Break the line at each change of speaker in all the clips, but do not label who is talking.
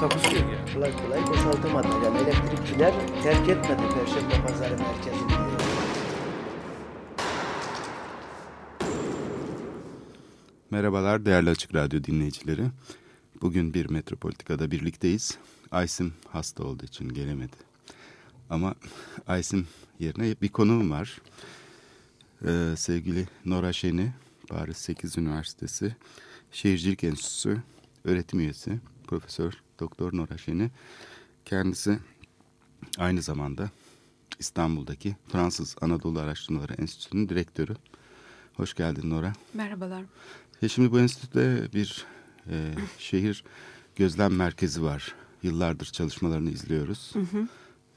Takusuyor ya.
kolay kolay boşaltamadı. Yani elektrikçiler terk etmedi Perşembe Pazarı merkezini.
Merhabalar değerli Açık Radyo dinleyicileri. Bugün bir Metropolitika'da birlikteyiz. Aysim hasta olduğu için gelemedi. Ama Aysim yerine bir konuğum var. Ee, sevgili Nora Şeni, Paris 8 Üniversitesi Şehircilik Enstitüsü öğretim üyesi Profesör Doktor Nora Şeni. Kendisi aynı zamanda İstanbul'daki Fransız Anadolu Araştırmaları Enstitüsü'nün direktörü. Hoş geldin Nora.
Merhabalar.
Ya şimdi bu enstitüde bir e, şehir gözlem merkezi var. Yıllardır çalışmalarını izliyoruz.
Hı hı.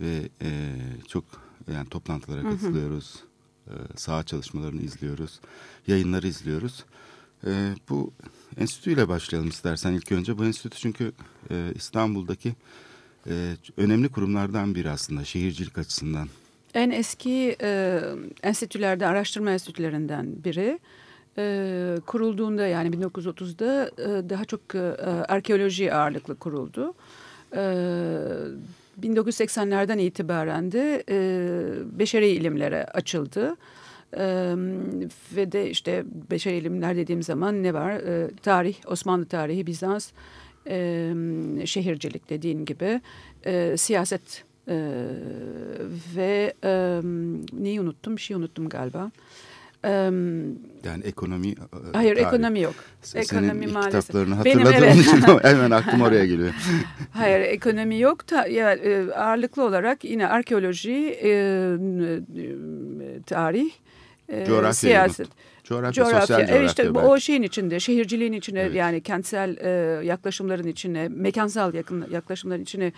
Ve e, çok yani toplantılara katılıyoruz. E, saha çalışmalarını izliyoruz. Yayınları izliyoruz. E, bu enstitüyle başlayalım istersen ilk önce. Bu enstitü çünkü e, İstanbul'daki e, önemli kurumlardan biri aslında şehircilik açısından.
En eski e, enstitülerde, araştırma enstitülerinden biri. E, kurulduğunda yani 1930'da e, daha çok e, arkeoloji ağırlıklı kuruldu. E, 1980'lerden itibaren de e, beşeri ilimlere açıldı. Ee, ve de işte beşer ilimler dediğim zaman ne var? Ee, tarih, Osmanlı tarihi, Bizans, e, şehircilik dediğin gibi, e, siyaset e, ve e, neyi unuttum? Bir şey unuttum galiba.
Yani ekonomi...
hayır
tarih.
ekonomi yok.
Senin
ekonomi maalesef.
kitaplarını
Benim,
hatırladığım
evet.
için hemen aklım oraya geliyor.
Hayır ekonomi yok. Ta, ya, ağırlıklı olarak yine arkeoloji, e, tarih,
Coğrafyayı
siyaset.
Coğrafya,
Coğrafya,
sosyal coğrafya
işte
belki.
o şeyin içinde, şehirciliğin içine
Evet.
yani kentsel e, yaklaşımların içine, mekansal yakın, yaklaşımların içine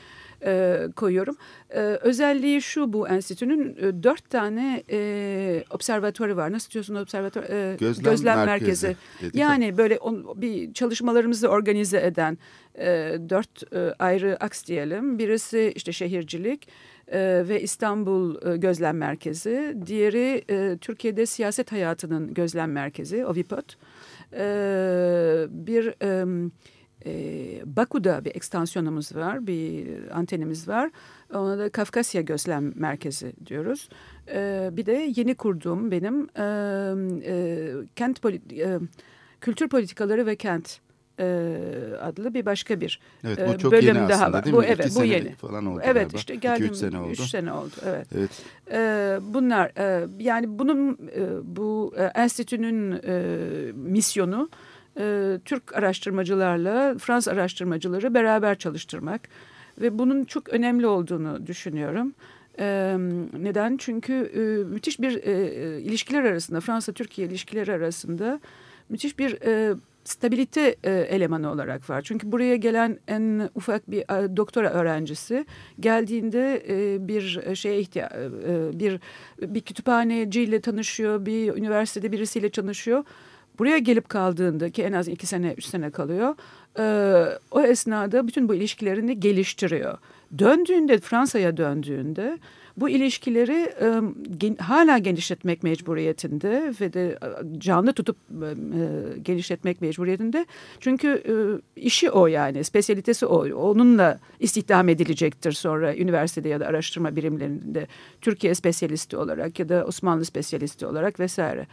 e, koyuyorum. E, özelliği şu bu enstitünün e, dört tane e, observatuarı var. Nasıl diyorsun observatuar? E,
Gözlem merkezi dedik ya.
Yani böyle on, bir çalışmalarımızı organize eden e, dört e, ayrı aks diyelim. Birisi işte şehircilik e, ve İstanbul e, Gözlem Merkezi. Diğeri e, Türkiye'de siyaset hayatının gözlem merkezi, OVIPOT. E, bir e, e, Baku'da bir ekstansiyonumuz var, bir antenimiz var. Ona da Kafkasya Gözlem Merkezi diyoruz. E, bir de yeni kurduğum benim e, e, kent poli- e, kültür politikaları ve kent adlı bir başka bir
Evet
e,
bu çok
bölüm
yeni
daha
aslında
var.
değil
bu
mi?
evet
İki
bu yeni.
falan oldu
Evet
galiba.
işte geldim.
üç sene oldu.
Üç sene oldu. Evet.
Evet.
Ee, bunlar e, yani bunun e, bu e, enstitünün e, misyonu e, Türk araştırmacılarla Fransız araştırmacıları beraber çalıştırmak ve bunun çok önemli olduğunu düşünüyorum. E, neden? Çünkü e, müthiş bir e, e, ilişkiler arasında Fransa-Türkiye ilişkileri arasında müthiş bir e, stabilite e, elemanı olarak var. Çünkü buraya gelen en ufak bir e, doktora öğrencisi geldiğinde e, bir şeye ihtiya e, bir bir kütüphaneciyle tanışıyor, bir üniversitede birisiyle tanışıyor. Buraya gelip kaldığında ki en az iki sene, üç sene kalıyor. e, o esnada bütün bu ilişkilerini geliştiriyor. Döndüğünde, Fransa'ya döndüğünde bu ilişkileri e, gen- hala genişletmek mecburiyetinde ve de canlı tutup e, genişletmek mecburiyetinde. Çünkü e, işi o yani, spesiyalitesi o. Onunla istihdam edilecektir sonra üniversitede ya da araştırma birimlerinde Türkiye spesiyalisti olarak ya da Osmanlı spesiyalisti olarak vesaire.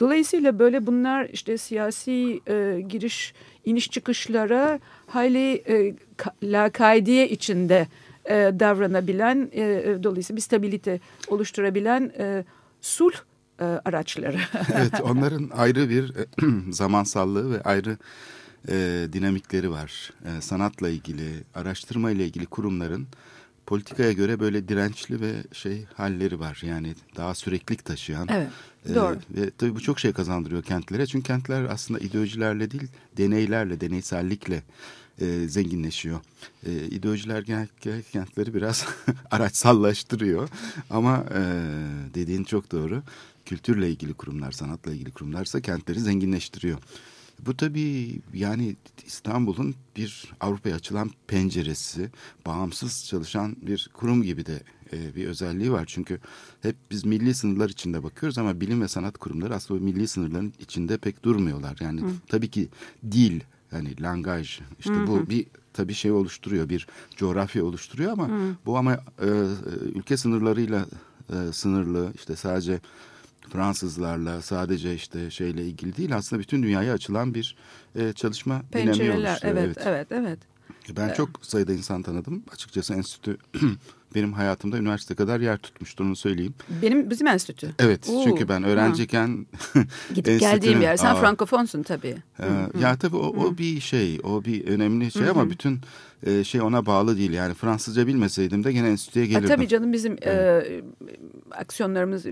Dolayısıyla böyle bunlar işte siyasi e, giriş iniş çıkışlara hayli e, ka- lakaydiye içinde e, davranabilen e, e, dolayısıyla bir stabilite oluşturabilen e, sulh e, araçları.
evet onların ayrı bir e, zamansallığı ve ayrı e, dinamikleri var. E, sanatla ilgili, araştırma ile ilgili kurumların politikaya göre böyle dirençli ve şey halleri var. Yani daha süreklilik taşıyan.
Evet,
e,
doğru.
ve tabii bu çok şey kazandırıyor kentlere. Çünkü kentler aslında ideolojilerle değil, deneylerle, deneysellikle e, zenginleşiyor. E, ideolojiler genellikle kentleri biraz araçsallaştırıyor ama e, dediğin çok doğru. Kültürle ilgili kurumlar, sanatla ilgili kurumlarsa kentleri zenginleştiriyor. Bu tabii yani İstanbul'un bir Avrupa'ya açılan penceresi, bağımsız çalışan bir kurum gibi de e, bir özelliği var. Çünkü hep biz milli sınırlar içinde bakıyoruz ama bilim ve sanat kurumları aslında milli sınırların içinde pek durmuyorlar. Yani Hı. tabii ki dil, yani langaj işte Hı-hı. bu bir tabii şey oluşturuyor, bir coğrafya oluşturuyor ama Hı. bu ama e, ülke sınırlarıyla e, sınırlı işte sadece Fransızlarla sadece işte şeyle ilgili değil aslında bütün dünyaya açılan bir e, çalışma dinamiği oluşturuyor.
Evet, evet, evet. evet.
Ben evet. çok sayıda insan tanıdım. Açıkçası enstitü benim hayatımda üniversite kadar yer tutmuştur onu söyleyeyim.
Benim bizim enstitü.
Evet Oo. çünkü ben öğrenciyken
gidip geldiğim yer. Sen aa, frankofonsun tabii.
E, ya tabii o, o bir şey, o bir önemli şey ama bütün e, şey ona bağlı değil. Yani Fransızca bilmeseydim de gene enstitüye gelirdim.
Ha, tabii canım bizim evet. e, aksiyonlarımız,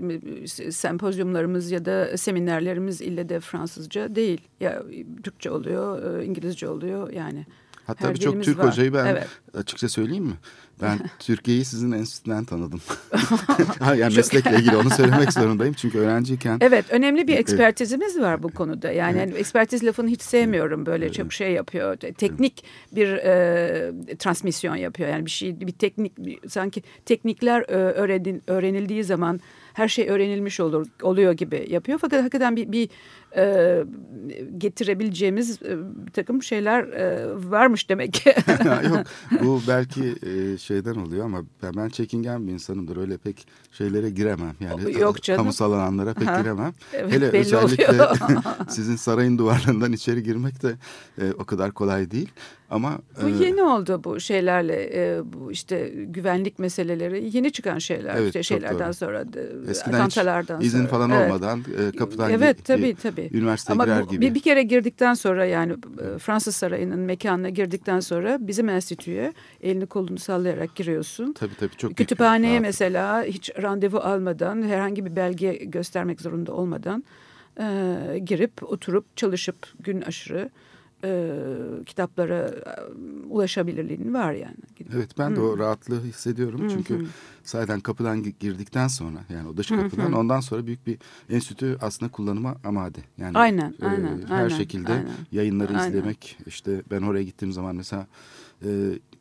sempozyumlarımız ya da seminerlerimiz ille de Fransızca değil. Ya Türkçe oluyor, e, İngilizce oluyor yani.
Hatta birçok Türk var. hocayı ben evet. açıkça söyleyeyim mi? Ben Türkiye'yi sizin enstitüden tanıdım. yani meslekle ilgili onu söylemek zorundayım. Çünkü öğrenciyken...
Evet önemli bir ekspertizimiz var bu konuda. Yani evet. ekspertiz lafını hiç sevmiyorum. Böyle evet. çok şey yapıyor. Teknik bir e, transmisyon yapıyor. Yani bir şey bir teknik bir, sanki teknikler e, öğrenin, öğrenildiği zaman her şey öğrenilmiş olur oluyor gibi yapıyor. Fakat hakikaten bir, bir e, getirebileceğimiz e, bir takım şeyler e, varmış demek ki.
Yok bu belki e, şeyden oluyor ama ben, çekingen bir insanımdır. Öyle pek şeylere giremem. Yani
Yok canım.
kamusal alanlara pek ha. giremem. Evet, Hele özellikle sizin sarayın duvarlarından içeri girmek de e, o kadar kolay değil. Ama
bu e, yeni oldu bu şeylerle e, bu işte güvenlik meseleleri yeni çıkan şeyler evet, işte şeylerden doğru. sonra
Eskiden hiç izin falan evet. olmadan e, kapıdan
Evet tabii tabii.
Üniversiteye Ama girer
bu,
gibi.
Bir, bir kere girdikten sonra yani e, Fransız sarayının mekanına girdikten sonra bizim enstitüye elini kolunu sallayarak giriyorsun.
Tabii tabii çok
Kütüphaneye büyük, mesela hiç randevu almadan herhangi bir belge göstermek zorunda olmadan e, girip oturup çalışıp gün aşırı e, kitaplara e, ulaşabilirliğin var yani.
Evet ben de o rahatlığı hissediyorum. Çünkü Hı. sayeden kapıdan girdikten sonra yani o dış kapıdan ondan sonra büyük bir enstitü aslında kullanıma amade. Yani
aynen, e, aynen,
her
aynen,
şekilde
aynen.
yayınları aynen. izlemek. işte ben oraya gittiğim zaman mesela e,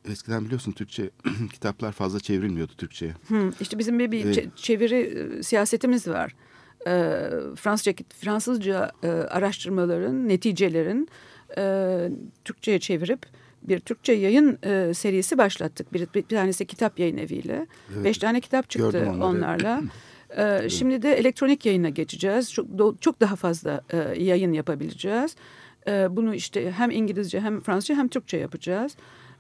eskiden biliyorsun Türkçe kitaplar fazla çevrilmiyordu Türkçe'ye.
Hı, işte bizim bir, bir ee, çeviri e, siyasetimiz var. E, Fransızca, Fransızca e, araştırmaların, neticelerin e, Türkçe'ye çevirip bir Türkçe yayın e, serisi başlattık. Bir, bir, tanesi kitap yayın eviyle. Evet. Beş tane kitap çıktı onlarla. e, şimdi de elektronik yayına geçeceğiz. Çok, do, çok daha fazla e, yayın yapabileceğiz. E, bunu işte hem İngilizce hem Fransızca hem Türkçe yapacağız.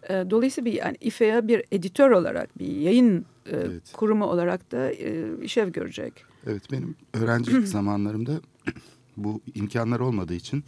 E, dolayısıyla bir yani İFE'ye bir editör olarak bir yayın e, evet. kurumu olarak da e, işlev görecek.
Evet benim öğrencilik zamanlarımda bu imkanlar olmadığı için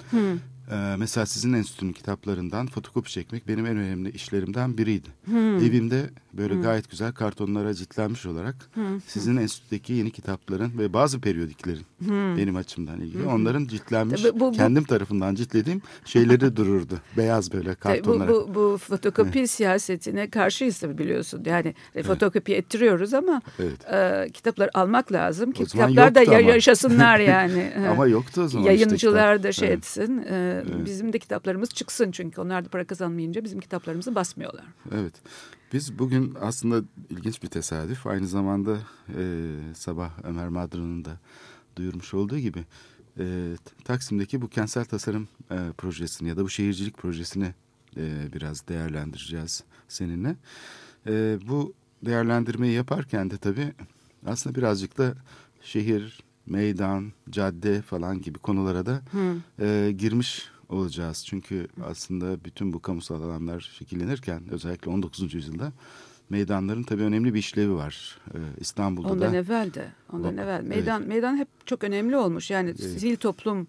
ee, mesela sizin enstitünün kitaplarından fotokopi çekmek benim en önemli işlerimden biriydi. Hmm. Evimde böyle hmm. gayet güzel kartonlara ciltlenmiş olarak hmm. sizin enstitüdeki yeni kitapların ve bazı periyodiklerin hmm. benim açımdan ilgili hmm. onların ciltlenmiş Tabii bu, bu, kendim tarafından ciltlediğim şeyleri dururdu. Beyaz böyle kartonlara.
Bu, bu, bu fotokopi siyasetine karşıyız tabii biliyorsun. Yani evet. fotokopi ettiriyoruz ama evet. e, kitapları almak lazım ki kitaplar da ama. yaşasınlar yani.
ama yoktu o zaman.
Yayıncılar
işte
da şey evet. etsin. E, evet. bizim de kitaplarımız çıksın çünkü onlar da para kazanmayınca bizim kitaplarımızı basmıyorlar.
Evet. Biz bugün aslında ilginç bir tesadüf. Aynı zamanda e, sabah Ömer Madra'nın da duyurmuş olduğu gibi e, Taksim'deki bu kentsel tasarım e, projesini ya da bu şehircilik projesini e, biraz değerlendireceğiz seninle. E, bu değerlendirmeyi yaparken de tabii aslında birazcık da şehir, meydan, cadde falan gibi konulara da e, girmiş olacağız. Çünkü aslında bütün bu kamusal alanlar şekillenirken özellikle 19. yüzyılda meydanların tabii önemli bir işlevi var. Ee, İstanbul'da
ondan
da.
Ondan evvel de. Ondan o, evvel. Meydan, evet. meydan hep çok önemli olmuş. Yani evet. sivil toplum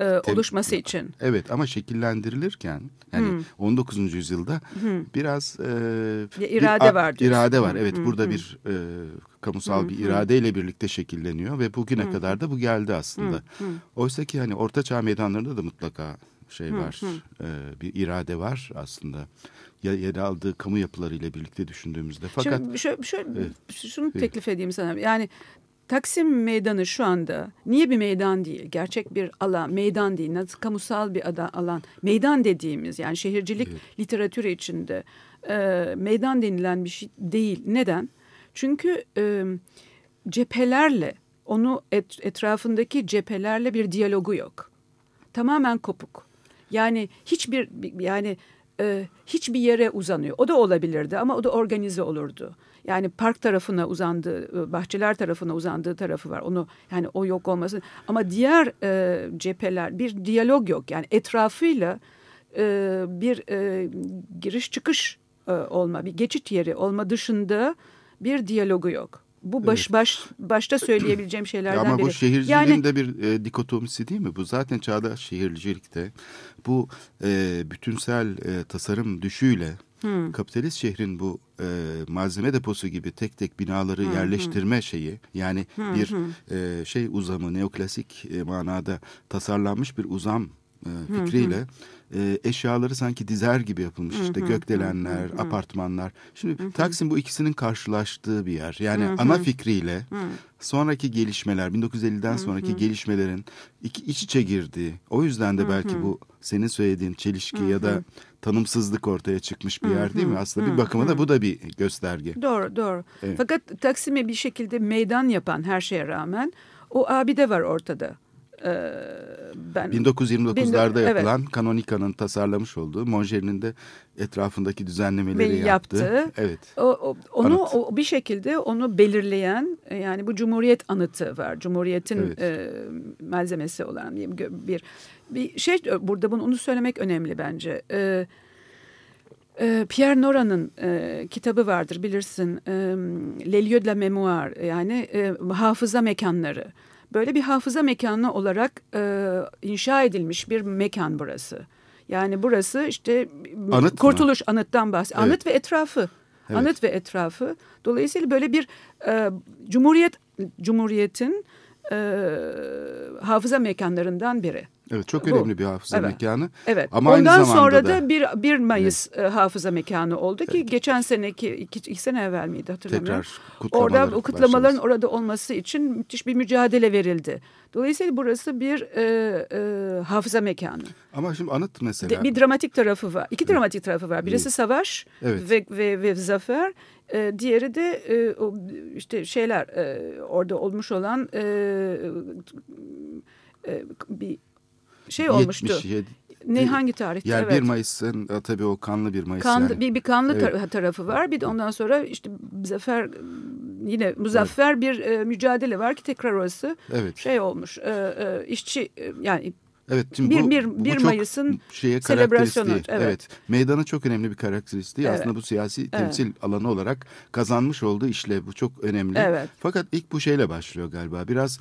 e, oluşması için.
Evet ama şekillendirilirken yani hmm. 19. yüzyılda hmm. biraz
e, irade bir, var.
Diyorsun. İrade var. Evet hmm. burada hmm. bir e, kamusal hmm. bir iradeyle birlikte şekilleniyor ve bugüne hmm. kadar da bu geldi aslında. Hmm. Hmm. Oysa ki hani orta çağ meydanlarında da mutlaka şey var, e, bir irade var aslında. Ya, yer aldığı kamu yapılarıyla birlikte düşündüğümüzde. Fakat
Şimdi şöyle, şöyle
Evet.
şunu teklif edeyim sana. Yani Taksim Meydanı şu anda niye bir meydan değil? Gerçek bir alan, meydan değil. Nasıl kamusal bir ada, alan. Meydan dediğimiz yani şehircilik literatürü içinde e, meydan denilen bir şey değil. Neden? Çünkü e, cephelerle onu et, etrafındaki cephelerle bir diyalogu yok. Tamamen kopuk. Yani hiçbir yani e, hiçbir yere uzanıyor. O da olabilirdi ama o da organize olurdu. Yani park tarafına uzandığı, e, bahçeler tarafına uzandığı tarafı var. Onu yani o yok olması. Ama diğer e, cepheler bir diyalog yok. Yani etrafıyla e, bir e, giriş çıkış e, olma, bir geçit yeri olma dışında bir diyalogu yok. Bu baş baş başta söyleyebileceğim şeylerden
ama
biri.
bu şehirciliğin
yani
de bir e, dikotomisi değil mi? Bu zaten çağdaş şehircilikte bu e, bütünsel e, tasarım düşüyle kapitalist şehrin bu e, malzeme deposu gibi tek tek binaları yerleştirme şeyi yani bir e, şey uzamı neoklasik e, manada tasarlanmış bir uzam e, fikriyle e, eşyaları sanki dizer gibi yapılmış işte gökdelenler, apartmanlar. Şimdi Taksim bu ikisinin karşılaştığı bir yer. Yani ana fikriyle sonraki gelişmeler 1950'den sonraki gelişmelerin iki, iç içe girdiği. O yüzden de belki bu senin söylediğin çelişki ya da tanımsızlık ortaya çıkmış bir yer değil mi? Aslında bir bakıma da bu da bir gösterge.
Doğru doğru.
Evet.
Fakat Taksim'i bir şekilde meydan yapan her şeye rağmen o abide var ortada. Ee, ben
1929'larda
Evet.
yapılan Kanonika'nın tasarlamış olduğu Monjeri'nin de etrafındaki düzenlemeleri
Ve
yaptığı.
yaptı.
Evet.
O, o- onu
Anıt.
o, bir şekilde onu belirleyen e, yani bu Cumhuriyet anıtı var. Cumhuriyet'in
Evet.
e, malzemesi olan diyeyim bir bir şey burada bunu onu söylemek önemli bence. E, e, Pierre Nora'nın e, kitabı vardır bilirsin. E, lieux de la mémoire yani e, hafıza mekanları. Böyle bir hafıza mekanı olarak e, inşa edilmiş bir mekan burası. Yani burası işte
Anıt mı?
Kurtuluş Anıt'tan bahsediyor.
Evet.
Anıt ve etrafı.
Evet.
Anıt ve etrafı. Dolayısıyla böyle bir e, Cumhuriyet Cumhuriyet'in e, hafıza mekanlarından biri.
Evet çok
Bu.
önemli bir hafıza
Evet.
mekanı.
Evet.
Ama
Ondan
aynı zamanda
sonra
da,
da, bir 1 Mayıs e, hafıza mekanı oldu ki geçen seneki iki, iki sene evvel miydi hatırlamıyorum.
tekrar kutlamalar
Orada o kutlamaların
başlaması.
orada olması için müthiş bir mücadele verildi. Dolayısıyla burası bir e, e, hafıza mekanı.
Ama şimdi anıt mesela.
De- bir dramatik tarafı var. İki dramatik tarafı var. Birisi savaş
Evet.
ve, ve, ve zafer. E, diğeri de e, o işte şeyler e, orada olmuş olan e, e, bir şey olmuştu.
77
Ne hangi tarihte?
Yani
evet.
1 Mayıs'ın e, tabii o kanlı bir Mayıs
Kanlı,
yani.
bir, bir kanlı
Evet.
tar- tarafı var. Bir de ondan sonra işte zafer yine muzaffer bir e, mücadele var ki tekrar orası
Evet.
şey olmuş. E, e, işçi e, yani
Evet şimdi
Bir-
bu,
bir-
bu
bir Mayıs'ın
şeye
selebrasyonu,
karakteristiği.
evet.
Meydanın çok önemli bir karakteristiği.
Evet.
Aslında bu siyasi temsil alanı olarak kazanmış olduğu işlev. Bu çok önemli.
Evet.
Fakat ilk bu şeyle başlıyor galiba. Biraz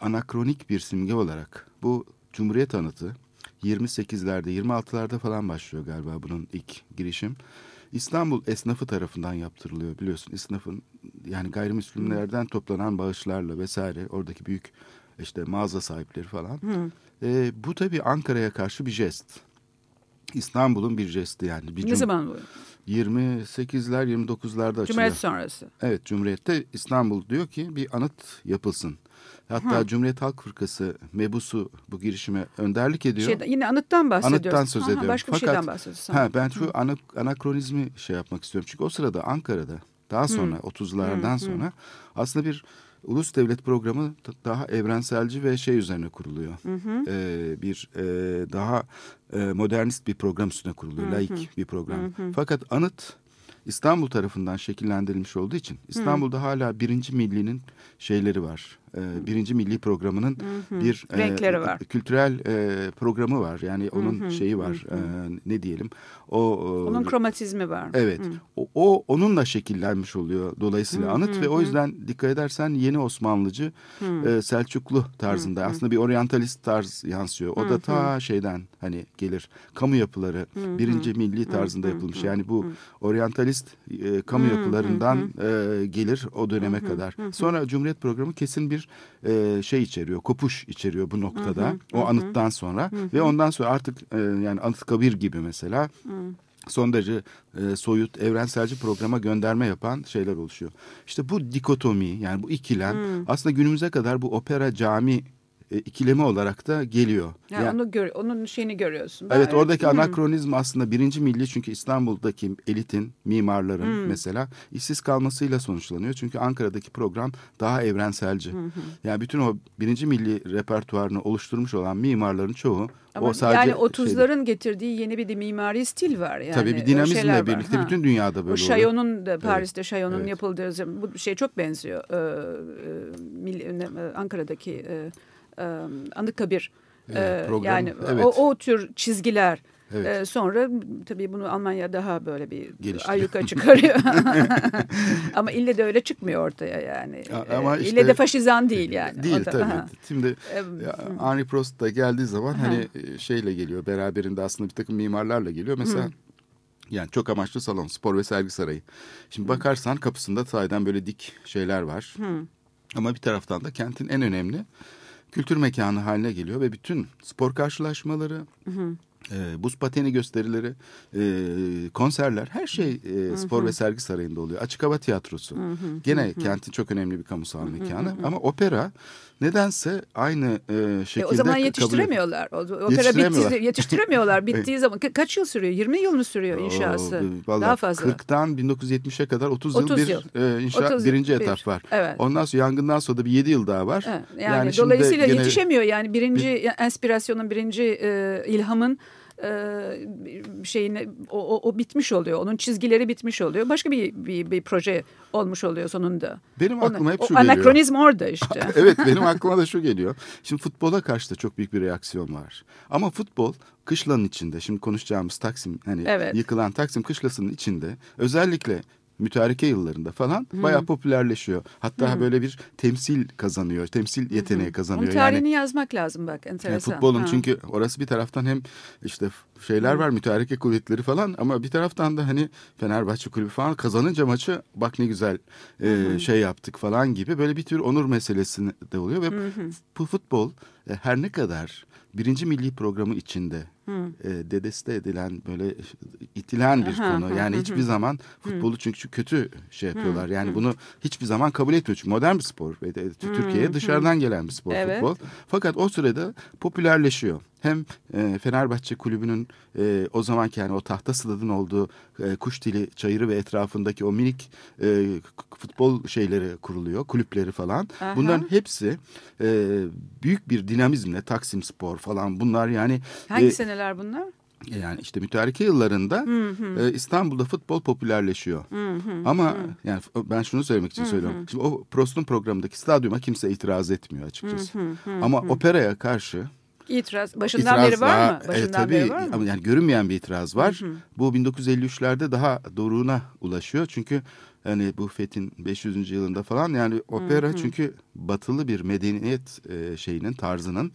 anakronik bir simge olarak. Bu Cumhuriyet anıtı 28'lerde 26'larda falan başlıyor galiba bunun ilk girişim. İstanbul esnafı tarafından yaptırılıyor biliyorsun. Esnafın yani gayrimüslimlerden toplanan bağışlarla vesaire oradaki büyük işte mağaza sahipleri falan. Ee, bu tabii Ankara'ya karşı bir jest. İstanbul'un bir jesti yani. Bir
ne zaman bu?
28'ler 29'larda açılıyor.
Cumhuriyet sonrası.
Evet Cumhuriyet'te İstanbul diyor ki bir anıt yapılsın. Hatta Cumhuriyet Halk Fırkası mebusu bu girişime önderlik ediyor.
Şey, yine anıttan bahsediyoruz.
Anıttan söz ediyorum.
Başka bir
Fakat,
şeyden bahsediyoruz.
Ha, ben şu ana, anakronizmi şey yapmak istiyorum. Çünkü o sırada Ankara'da daha sonra 30'lardan sonra aslında bir ulus devlet programı daha evrenselci ve şey üzerine kuruluyor. Ee, bir e, daha e, modernist bir program üstüne kuruluyor. Laik bir program. Fakat anıt İstanbul tarafından şekillendirilmiş olduğu için İstanbul'da hala birinci millinin şeyleri var. Ee, birinci milli programının bir e,
Renkleri var.
kültürel e, programı var. Yani onun şeyi var. e, ne diyelim? O e,
Onun kromatizmi var.
Evet. O, o onunla şekillenmiş oluyor dolayısıyla anıt ve o yüzden dikkat edersen yeni Osmanlıcı e, Selçuklu tarzında aslında bir oryantalist tarz yansıyor. O da ta şeyden hani gelir kamu yapıları birinci milli tarzında yapılmış. Yani bu oryantalist e, kamu yapılarından e, gelir o döneme kadar. Sonra Cumhuriyet programı kesin bir bir e, şey içeriyor, kopuş içeriyor bu noktada. o anıttan sonra ve ondan sonra artık e, yani Anıtkabir gibi mesela son derece e, soyut evrenselci programa gönderme yapan şeyler oluşuyor. İşte bu dikotomi yani bu ikilem aslında günümüze kadar bu opera cami e, ikilemi olarak da geliyor.
Yani,
Yani-
onu gör, onun şeyini görüyorsun.
Evet
Ben-
oradaki
Hı.
anakronizm aslında birinci milli çünkü İstanbul'daki elitin, mimarların mesela işsiz kalmasıyla sonuçlanıyor. Çünkü Ankara'daki program daha evrenselci. Yani bütün o birinci milli repertuarını oluşturmuş olan mimarların çoğu
Ama
o sadece
yani
şeyde-
30'ların getirdiği yeni bir de mimari stil var. Yani
tabii bir
öyle
dinamizmle birlikte
Ha.
bütün dünyada böyle
O
oluyor.
Chaillot'un da Paris'te Chaillot'un
evet.
yapıldığı bu şey çok benziyor. Ee, e, Ankara'daki e, Anıtkabir
Evet,
e,
program,
yani
evet.
o, o tür çizgiler
Evet.
e, sonra tabii bunu Almanya daha böyle bir ayyuka çıkarıyor. Ama ille de öyle çıkmıyor ortaya yani.
Ama
E,
işte-
ille de faşizan değil yani.
Değil
da-
tabii.
ha.
Şimdi
E,
Henri Prost da geldiği zaman hani e, şeyle geliyor beraberinde aslında bir takım mimarlarla geliyor. Mesela yani çok amaçlı salon, spor ve sergi sarayı. Şimdi bakarsan kapısında sahiden böyle dik şeyler var. Ama bir taraftan da kentin en önemli kültür mekanı haline geliyor ve bütün spor karşılaşmaları, e, buz pateni gösterileri, e, konserler her şey e, spor ve sergi sarayında oluyor. Açık hava tiyatrosu. Gene kentin çok önemli bir kamusal mekanı ama opera nedense aynı e,
E,
şekilde
o zaman yetiştiremiyorlar. O, opera
Yetiştiremiyorlar.
bittiği, yetiştiremiyorlar. Bittiği zaman ka- kaç yıl sürüyor? 20 yıl mı sürüyor inşası?
Oo, vallahi
Daha fazla.
40'tan 1970'e kadar 30,
30
yıl bir
yıl.
e, inşaat
30
birinci
bir.
etap var.
Evet.
Ondan sonra yangından sonra da bir 7 yıl daha var.
Evet, yani,
şimdi
dolayısıyla
gene-
yetişemiyor yani birinci enspirasyonun birinci e, ilhamın e, şeyini o, o, o bitmiş oluyor. Onun çizgileri bitmiş oluyor. Başka bir bir, bir proje olmuş oluyor sonunda.
Benim
Ona-
aklıma hep
o
şu geliyor.
anakronizm orada işte.
evet benim aklıma da şu geliyor. Şimdi futbola karşı da çok büyük bir reaksiyon var. Ama futbol kışlanın içinde şimdi konuşacağımız Taksim hani
Evet.
yıkılan Taksim kışlasının içinde özellikle mütareke yıllarında falan bayağı popülerleşiyor. Hatta böyle bir temsil kazanıyor. Temsil yeteneği
Onun
kazanıyor.
tarihini
Yani
yazmak lazım bak
yani
enteresan.
futbolun
Ha.
çünkü orası bir taraftan hem işte şeyler var mütareke kuvvetleri falan ama bir taraftan da hani Fenerbahçe kulübü falan kazanınca maçı bak ne güzel e, şey yaptık falan gibi böyle bir tür onur meselesi de oluyor ve bu futbol e, her ne kadar birinci milli programı içinde e, dedeste edilen böyle itilen bir
Aha,
konu.
hı,
Yani
hı,
hiçbir zaman futbolu çünkü kötü şey yapıyorlar. Yani bunu hiçbir zaman kabul etmiyor. Çünkü modern bir spor ve Türkiye'ye dışarıdan gelen bir spor
Evet.
futbol. Fakat o sırada popülerleşiyor. Hem e, Fenerbahçe kulübünün e, o zamanki yani o tahta stadın olduğu e, kuş dili çayırı ve etrafındaki o minik e, futbol şeyleri kuruluyor, kulüpleri falan.
Aha.
Bunların hepsi e, büyük bir dinamizmle Taksim Spor falan bunlar yani
Hangi
e,
seneler bunlar?
yani işte mütareke yıllarında e, İstanbul'da futbol popülerleşiyor. Ama yani f- ben şunu söylemek için söylüyorum. Şimdi o Prost'un programındaki stadyuma kimse itiraz etmiyor açıkçası. Ama operaya karşı
İtiraz başından
itiraz
beri var
daha-
mı?
e,
Başından
tabii,
beri var mı?
Yani görünmeyen bir itiraz var. Bu 1953'lerde daha doruğuna ulaşıyor. Çünkü hani bu Fethin 500. yılında falan yani opera çünkü batılı bir medeniyet e, şeyinin tarzının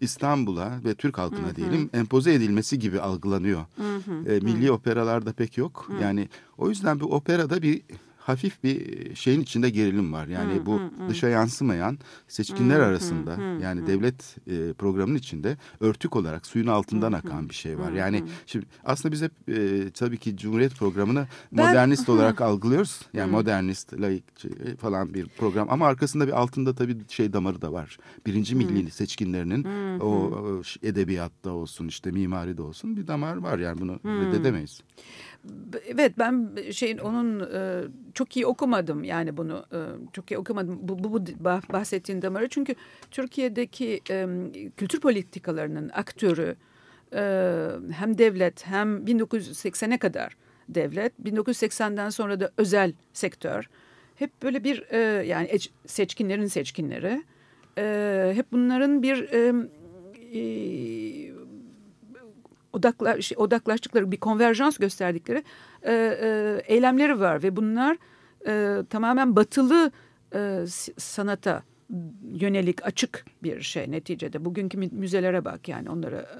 İstanbul'a ve Türk halkına diyelim empoze edilmesi gibi algılanıyor. E, milli operalarda pek yok. Yani o yüzden bu operada bir hafif bir şeyin içinde gerilim var. Yani bu dışa yansımayan seçkinler arasında yani devlet e, programının içinde örtük olarak suyun altından akan bir şey var. Yani şimdi aslında biz hep e, tabii ki Cumhuriyet programını
Ben-
modernist olarak algılıyoruz. Yani modernist, laikçi falan bir program ama arkasında bir altında tabii şey damarı da var. Birinci milli seçkinlerinin o, o edebiyatta olsun işte mimaride olsun bir damar var yani bunu reddedemeyiz.
Evet ben şeyin onun e, çok iyi okumadım yani bunu e, çok iyi okumadım. Bu, bu, bu bah- bahsettiğin damarı. Çünkü Türkiye'deki kültür politikalarının aktörü e, hem devlet hem 1980'e kadar devlet 1980'den sonra da özel sektör. Hep böyle bir yani eç- seçkinlerin seçkinleri. Hep bunların bir odakla, şey, odaklaştıkları bir konverjans gösterdikleri e, e, eylemleri var ve bunlar e, tamamen batılı e, sanata yönelik açık bir şey neticede. Bugünkü mü- müzelere bak yani onlara e,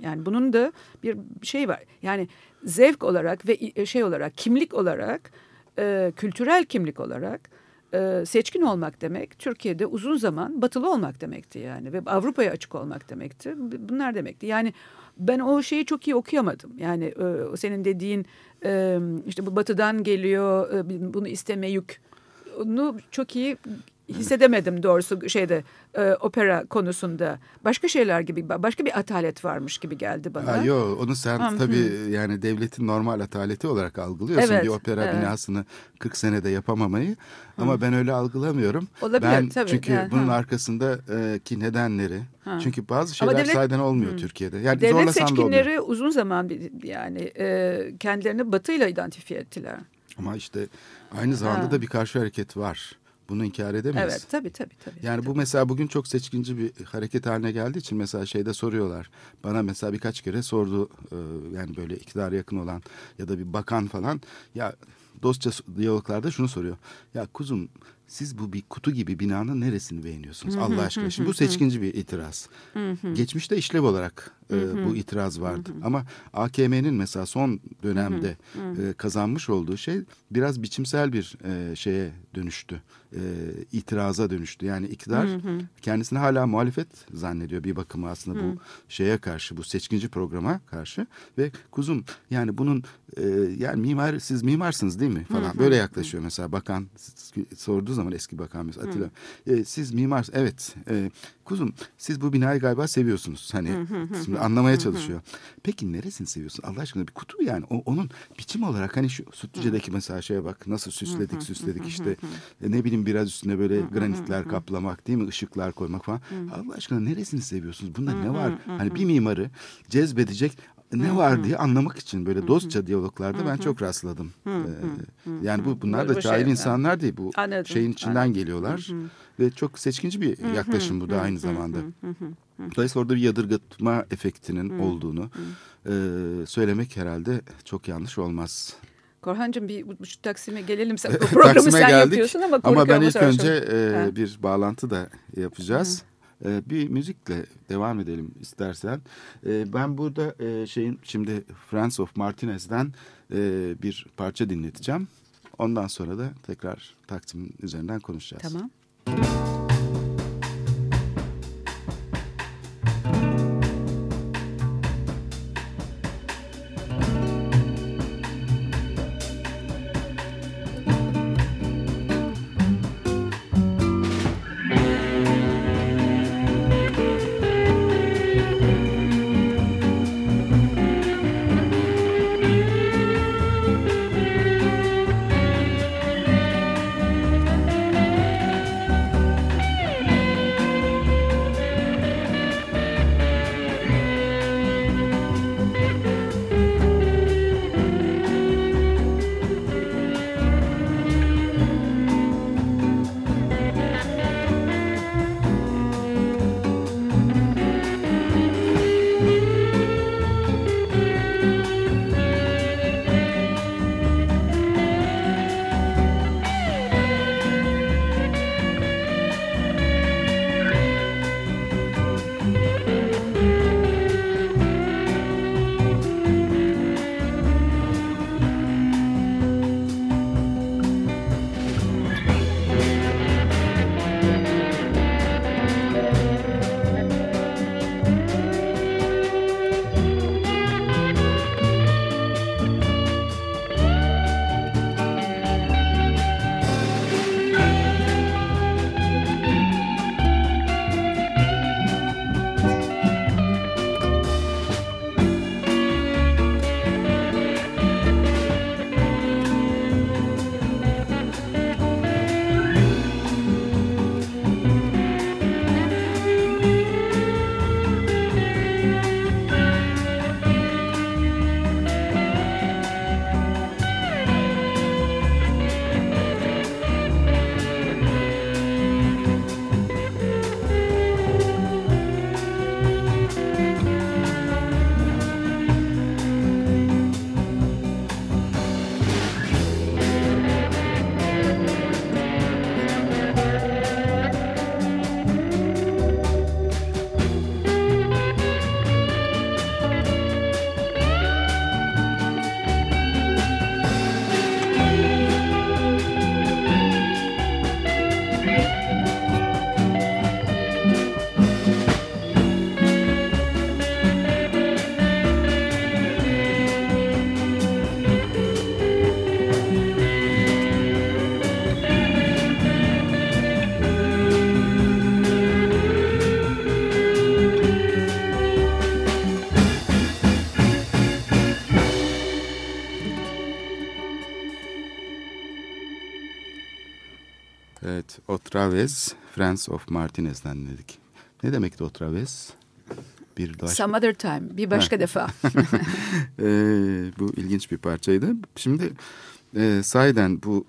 yani bunun da bir şey var. Yani zevk olarak ve i- şey olarak kimlik olarak e, kültürel kimlik olarak e, seçkin olmak demek Türkiye'de uzun zaman batılı olmak demekti yani ve Avrupa'ya açık olmak demekti. Bunlar demekti. Yani ben o şeyi çok iyi okuyamadım. Yani e, senin dediğin e, işte bu batıdan geliyor bunu isteme yük onu çok iyi hissedemedim doğrusu şeyde e, opera konusunda. Başka şeyler gibi başka bir atalet varmış gibi geldi bana.
Yok onu sen Hı, tabii yani devletin normal ataleti olarak algılıyorsun. Evet, bir opera evet. binasını 40 senede yapamamayı. Hı. Ama ben öyle algılamıyorum.
Olabilir
ben,
tabii.
Çünkü
yani,
bunun arkasındaki nedenleri. Ha. Çünkü bazı şeyler
devlet,
sayeden olmuyor hı. Türkiye'de. Yani
devlet seçkinleri uzun zaman yani e, kendilerini batıyla identifiye ettiler.
Ama işte aynı zamanda ha. da bir karşı hareket var. Bunu inkar edemeyiz.
Evet tabii tabii. tabii
yani
tabii.
bu mesela bugün çok seçkinci bir hareket haline geldiği için mesela şeyde soruyorlar. Bana mesela birkaç kere sordu e, yani böyle iktidara yakın olan ya da bir bakan falan. Ya dostça diyaloglarda şunu soruyor. Ya kuzum siz bu bir kutu gibi binanın neresini beğeniyorsunuz Allah aşkına? Şimdi bu seçkinci bir itiraz. Geçmişte işlev olarak e, bu itiraz vardı. Ama AKM'nin mesela son dönemde e, kazanmış olduğu şey biraz biçimsel bir e, şeye dönüştü. E, itiraza dönüştü. Yani iktidar kendisini hala muhalefet zannediyor bir bakıma aslında bu şeye karşı, bu seçkinci programa karşı. Ve kuzum yani bunun e, yani mimar siz mimarsınız değil mi falan. böyle yaklaşıyor mesela bakan sorduğu zaman eski bakan mesela Atilla e, siz mimar evet. E, kuzum siz bu binayı galiba seviyorsunuz. Hani şimdi anlamaya çalışıyor. Peki neresini seviyorsun? Allah aşkına bir kutu yani. O, onun biçim olarak hani şu Sütlüce'deki mesela şeye bak nasıl süsledik süsledik işte. E, ne bileyim biraz üstüne böyle granitler kaplamak değil mi? Işıklar koymak falan. Allah aşkına neresini seviyorsunuz? Bunda ne var? Hani bir mimarı cezbedecek ne var diye anlamak için böyle dostça diyaloglarda ben çok rastladım. Ee, yani bu bunlar da cahil şey, insanlar değil. Bu anladım, şeyin içinden anladım. geliyorlar ve çok seçkinci bir yaklaşım bu da aynı zamanda. Dolayısıyla orada bir yadırgatma efektinin olduğunu e, söylemek herhalde çok yanlış olmaz.
Korhancığım bir bu, bu Taksim'e gelelim. Sen, programı Taksim'e sen geldik, yapıyorsun ama
Ama ben ilk önce e, bir bağlantı da yapacağız. Hı. Ee, bir müzikle devam edelim istersen. Ee, ben burada e, şeyin şimdi Friends of Martinez'den e, bir parça dinleteceğim. Ondan sonra da tekrar Taksim üzerinden konuşacağız.
Tamam.
Traves, Friends of Martinez'den dinledik. Ne demekti o Traves?
Bir başka... Some other time, bir başka defa.
e, bu ilginç bir parçaydı. Şimdi e, sahiden bu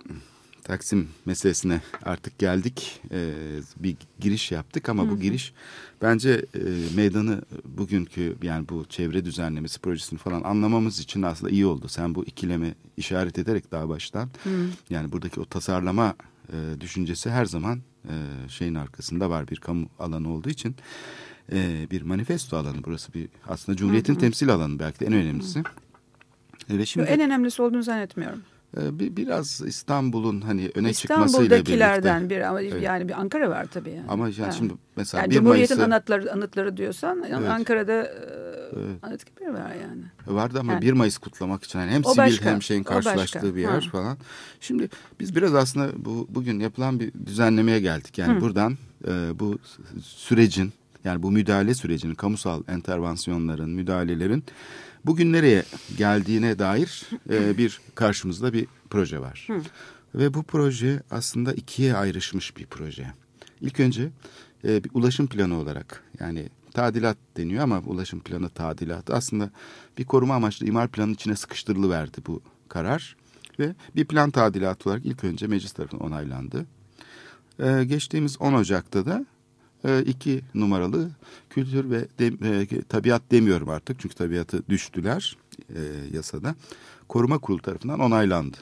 Taksim meselesine artık geldik. E, bir giriş yaptık ama Hı -hı. bu giriş bence e, meydanı bugünkü yani bu çevre düzenlemesi projesini falan anlamamız için aslında iyi oldu. Sen bu ikileme işaret ederek daha baştan Hı -hı. yani buradaki o tasarlama e, düşüncesi her zaman e, şeyin arkasında var bir kamu alanı olduğu için e, bir manifesto alanı burası bir aslında Cumhuriyet'in hı hı. temsil alanı belki de en önemlisi.
E, ve şimdi en önemlisi olduğunu zannetmiyorum.
E, bir, biraz İstanbul'un hani öne çıkmasıyla birlikte. İstanbul'dakilerden
bir ama evet. yani bir Ankara var tabii yani.
Ama yani, yani. şimdi mesela
yani Cumhuriyet'in Mayıs'ı... anıtları, anıtları diyorsan evet. Ankara'da e, evet. anıtkabir var yani.
Vardı ama yani. 1 Mayıs kutlamak için yani hem o sivil başka, hem şeyin karşılaştığı bir yer ha. falan. Şimdi biz biraz aslında bu bugün yapılan bir düzenlemeye geldik. Yani Hı. buradan e, bu sürecin yani bu müdahale sürecinin, kamusal entervansiyonların, müdahalelerin bugün nereye geldiğine dair e, bir karşımızda bir proje var. Ve bu proje aslında ikiye ayrışmış bir proje. İlk önce e, bir ulaşım planı olarak yani tadilat deniyor ama ulaşım planı tadilatı aslında bir koruma amaçlı imar planının içine sıkıştırılıverdi bu karar. Ve bir plan tadilatı olarak ilk önce meclis tarafından onaylandı. Ee, geçtiğimiz 10 Ocak'ta da iki numaralı kültür ve de, e, tabiat demiyorum artık çünkü tabiatı düştüler e, yasada. Koruma Kurulu tarafından onaylandı.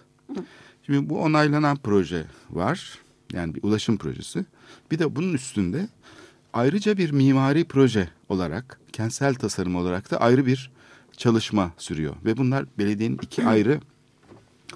Şimdi bu onaylanan proje var. Yani bir ulaşım projesi. Bir de bunun üstünde ayrıca bir mimari proje olarak, kentsel tasarım olarak da ayrı bir çalışma sürüyor. Ve bunlar belediyenin iki ayrı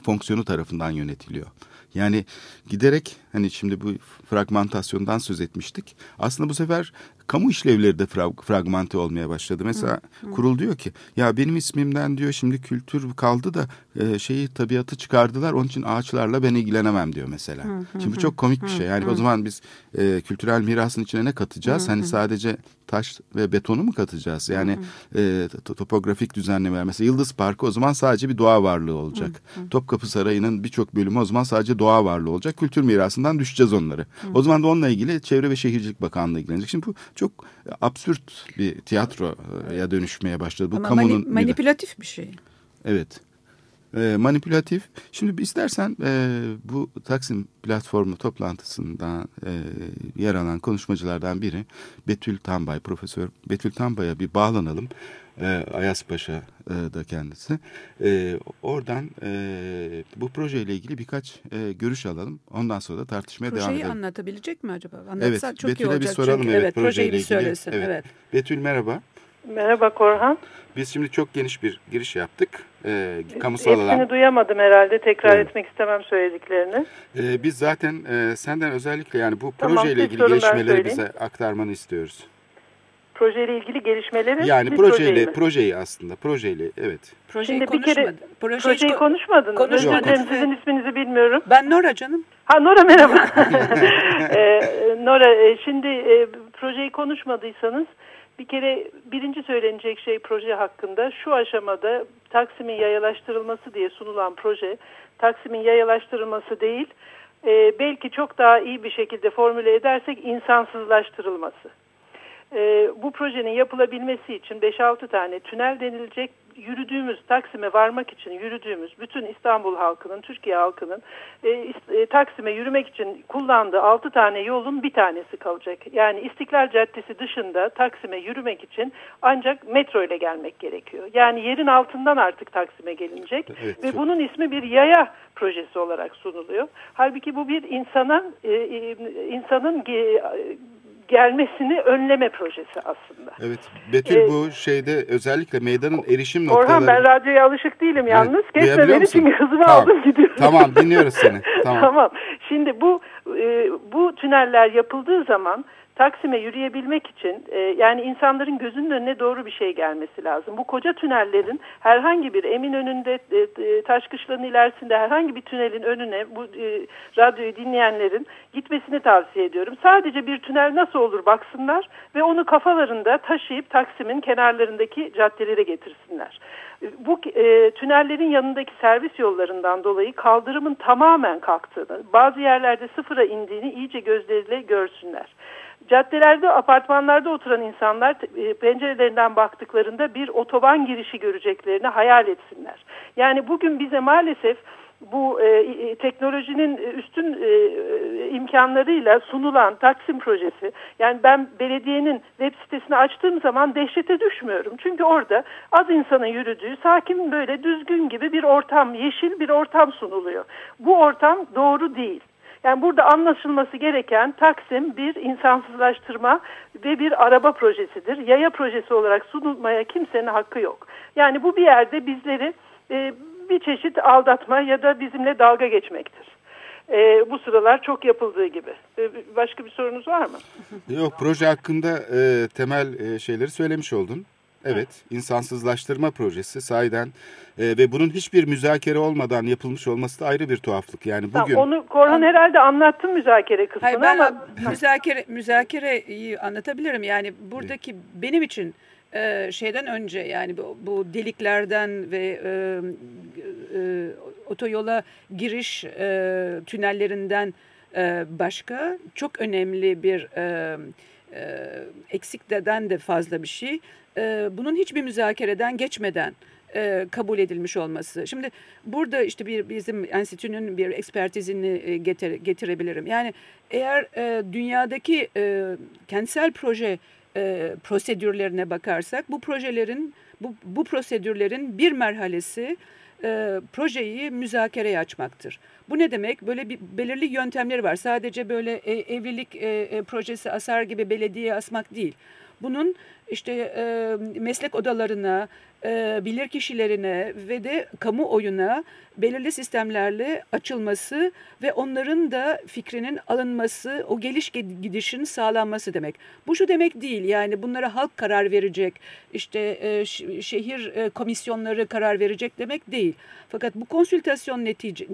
fonksiyonu tarafından yönetiliyor. Yani giderek hani şimdi bu fragmentasyondan söz etmiştik. Aslında bu sefer kamu işlevleri de frag fragmente olmaya başladı. Mesela hı, hı. kurul diyor ki ya benim ismimden diyor şimdi kültür kaldı da e, şeyi tabiatı çıkardılar onun için ağaçlarla ben ilgilenemem diyor mesela. Hı, hı, şimdi bu çok komik bir şey. Yani hı. o zaman biz e, kültürel mirasın içine ne katacağız? Hı, hani hı. sadece taş ve betonu mu katacağız? Yani hı hı. E, topografik düzenlemeler mesela Yıldız Parkı o zaman sadece bir doğa varlığı olacak. Hı hı. Topkapı Sarayı'nın birçok bölümü o zaman sadece doğa varlığı olacak. Kültür mirasından düşeceğiz onları. Hı. O zaman da onunla ilgili Çevre ve Şehircilik Bakanlığı ilgilenecek. Şimdi bu çok absürt bir tiyatroya dönüşmeye başladı. Bu
Ama kamunun mani manipülatif bir şey.
Evet. E, manipülatif. Şimdi istersen e, bu Taksim platformu toplantısından e, yer alan konuşmacılardan biri Betül Tambay, Profesör Betül Tambay'a bir bağlanalım. E, Ayas Paşa e, da kendisi. E, oradan e, bu projeyle ilgili birkaç e, görüş alalım. Ondan sonra da tartışmaya
Projeyi
devam edelim.
Projeyi anlatabilecek mi acaba? Anlatsa
evet,
çok
Betül'e
iyi olacak.
bir soralım.
Çünkü,
evet,
evet projeyi bir söylesin.
Evet.
evet.
Betül merhaba.
Merhaba Korhan.
Biz şimdi çok geniş bir giriş yaptık. E, kamusal Hepsini alan.
duyamadım herhalde. Tekrar evet. etmek istemem söylediklerini.
E, biz zaten e, senden özellikle yani bu tamam, projeyle ilgili gelişmeleri bize aktarmanı istiyoruz.
Projeyle ilgili gelişmeleri
Yani projeyle projeyi, projeyi aslında projeyle evet.
Projeyi Şimdi bir kere projeyi, projeyi konuşmadınız. Konuşmadım. Özür sizin isminizi bilmiyorum.
Ben Nora canım.
Ha Nora merhaba. ee, Nora e, şimdi e, projeyi konuşmadıysanız bir kere birinci söylenecek şey proje hakkında şu aşamada Taksim'in yayalaştırılması diye sunulan proje Taksim'in yayalaştırılması değil e, belki çok daha iyi bir şekilde formüle edersek insansızlaştırılması. E, bu projenin yapılabilmesi için 5-6 tane tünel denilecek yürüdüğümüz Taksim'e varmak için yürüdüğümüz bütün İstanbul halkının, Türkiye halkının e, e, Taksim'e yürümek için kullandığı 6 tane yolun bir tanesi kalacak. Yani İstiklal Caddesi dışında Taksim'e yürümek için ancak metro ile gelmek gerekiyor. Yani yerin altından artık Taksim'e gelinecek evet, ve çok... bunun ismi bir yaya projesi olarak sunuluyor. Halbuki bu bir insana e, e, insanın gelmesini önleme projesi aslında.
Evet. Betül ee, bu şeyde özellikle meydanın erişim noktaları...
Orhan ben radyoya alışık değilim yalnız. Evet, Geçme beni çünkü hızımı
tamam.
aldım gidiyorum.
Tamam dinliyoruz seni. Tamam.
tamam. Şimdi bu e, bu tüneller yapıldığı zaman Taksim'e yürüyebilmek için e, yani insanların gözünün önüne doğru bir şey gelmesi lazım. Bu koca tünellerin herhangi bir Eminönü'nde e, e, Taşkışla'nın ilerisinde herhangi bir tünelin önüne bu e, radyoyu dinleyenlerin gitmesini tavsiye ediyorum. Sadece bir tünel nasıl olur baksınlar ve onu kafalarında taşıyıp Taksim'in kenarlarındaki caddelere getirsinler. Bu e, tünellerin yanındaki servis yollarından dolayı kaldırımın tamamen kalktığını, bazı yerlerde sıfıra indiğini iyice gözleriyle görsünler. Caddelerde, apartmanlarda oturan insanlar e, pencerelerinden baktıklarında bir otoban girişi göreceklerini hayal etsinler. Yani bugün bize maalesef bu e, teknolojinin üstün e, imkanlarıyla sunulan Taksim projesi yani ben belediyenin web sitesini açtığım zaman dehşete düşmüyorum. Çünkü orada az insanın yürüdüğü sakin böyle düzgün gibi bir ortam yeşil bir ortam sunuluyor. Bu ortam doğru değil. Yani burada anlaşılması gereken Taksim bir insansızlaştırma ve bir araba projesidir. Yaya projesi olarak sunulmaya kimsenin hakkı yok. Yani bu bir yerde bizleri e, bir çeşit aldatma ya da bizimle dalga geçmektir. E, bu sıralar çok yapıldığı gibi. E, başka bir sorunuz var mı?
Yok proje hakkında e, temel e, şeyleri söylemiş oldun. Evet, insansızlaştırma projesi sahiden e, ve bunun hiçbir müzakere olmadan yapılmış olması da ayrı bir tuhaflık. Yani bugün
tamam, onu Korhan herhalde anlattı müzakere kısmını
Hayır, ben
ama
müzakere müzakereyi anlatabilirim. Yani buradaki benim için e, şeyden önce yani bu, bu deliklerden ve e, e, otoyola giriş e, tünellerinden e, başka çok önemli bir e, e, eksikten de fazla bir şey. E, bunun hiçbir müzakereden geçmeden e, kabul edilmiş olması. Şimdi burada işte bir bizim enstitünün bir ekspertizini e, getir, getirebilirim. Yani eğer e, dünyadaki e, kentsel proje e, prosedürlerine bakarsak bu projelerin bu, bu prosedürlerin bir merhalesi e, projeyi müzakereye açmaktır. Bu ne demek? Böyle bir belirli yöntemleri var. Sadece böyle e, evlilik e, e, projesi asar gibi belediye asmak değil. Bunun işte e, meslek odalarına, e, bilir kişilerine ve de kamuoyuna belirli sistemlerle açılması ve onların da fikrinin alınması, o geliş gidişin sağlanması demek. Bu şu demek değil yani bunlara halk karar verecek, işte e, şehir e, komisyonları karar verecek demek değil. Fakat bu konsültasyon netice,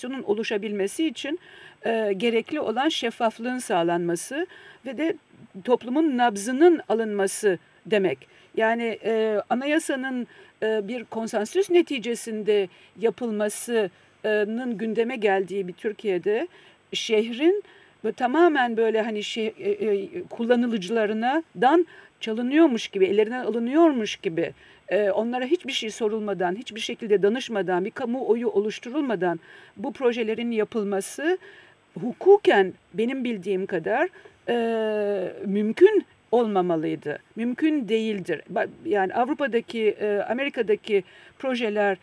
konsültasyonun oluşabilmesi için e, gerekli olan şeffaflığın sağlanması ve de toplumun nabzının alınması demek. Yani e, anayasanın e, bir konsensüs neticesinde yapılmasının gündeme geldiği bir Türkiye'de şehrin ve tamamen böyle hani şey, e, e, kullanıcılarından çalınıyormuş gibi, ellerinden alınıyormuş gibi e, onlara hiçbir şey sorulmadan, hiçbir şekilde danışmadan, bir kamuoyu oluşturulmadan bu projelerin yapılması hukuken benim bildiğim kadar e, mümkün olmamalıydı. Mümkün değildir. Yani Avrupa'daki, e, Amerika'daki projeler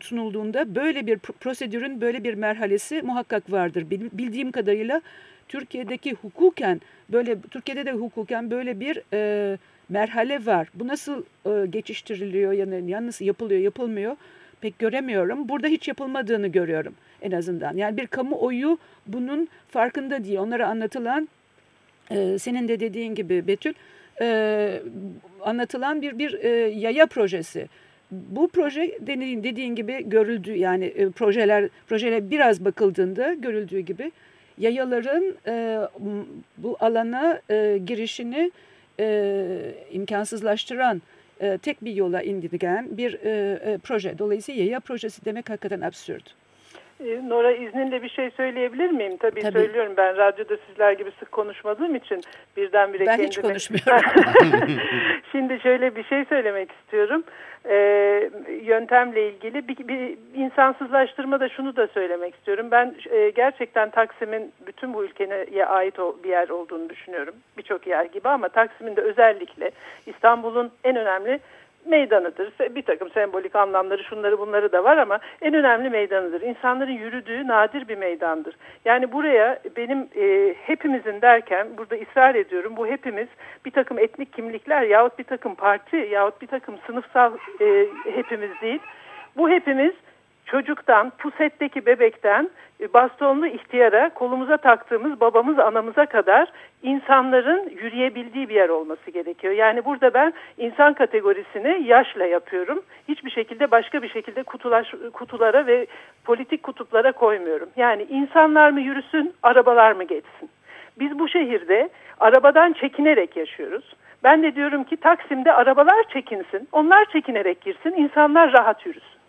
sunulduğunda böyle bir prosedürün böyle bir merhalesi muhakkak vardır. Bildiğim kadarıyla Türkiye'deki hukuken böyle Türkiye'de de hukuken böyle bir e, merhale var. Bu nasıl e, geçiştiriliyor yani, yani nasıl yapılıyor yapılmıyor pek göremiyorum. Burada hiç yapılmadığını görüyorum en azından. Yani bir kamuoyu bunun farkında değil. Onlara anlatılan e, senin de dediğin gibi Betül e, anlatılan bir bir e, yaya projesi. Bu proje dediğin, dediğin gibi görüldü yani e, projeler projeler biraz bakıldığında görüldüğü gibi yayaların e, bu alana e, girişini e, imkansızlaştıran e, tek bir yola indirgen bir e, e, proje. Dolayısıyla yaya projesi demek hakikaten absürt.
E, Nora izninle bir şey söyleyebilir miyim? Tabii,
Tabii.
söylüyorum ben radyoda sizler gibi sık konuşmadığım için birdenbire
ben
kendime...
hiç konuşmuyorum.
Şimdi şöyle bir şey söylemek istiyorum. Ee, yöntemle ilgili bir, bir insansızlaştırma da şunu da söylemek istiyorum. Ben e, gerçekten Taksim'in bütün bu ülkeye ait bir yer olduğunu düşünüyorum. Birçok yer gibi ama Taksim'in de özellikle İstanbul'un en önemli meydanıdır. Bir takım sembolik anlamları şunları bunları da var ama en önemli meydanıdır. İnsanların yürüdüğü nadir bir meydandır. Yani buraya benim e, hepimizin derken burada ısrar ediyorum bu hepimiz bir takım etnik kimlikler yahut bir takım parti yahut bir takım sınıfsal e, hepimiz değil. Bu hepimiz çocuktan, pusetteki bebekten e, bastonlu ihtiyara, kolumuza taktığımız babamız, anamıza kadar insanların yürüyebildiği bir yer olması gerekiyor. Yani burada ben insan kategorisini yaşla yapıyorum. Hiçbir şekilde başka bir şekilde kutulaş, kutulara ve politik kutuplara koymuyorum. Yani insanlar mı yürüsün, arabalar mı geçsin? Biz bu şehirde arabadan çekinerek yaşıyoruz. Ben de diyorum ki Taksim'de arabalar çekinsin, onlar çekinerek girsin, insanlar rahat yürüsün.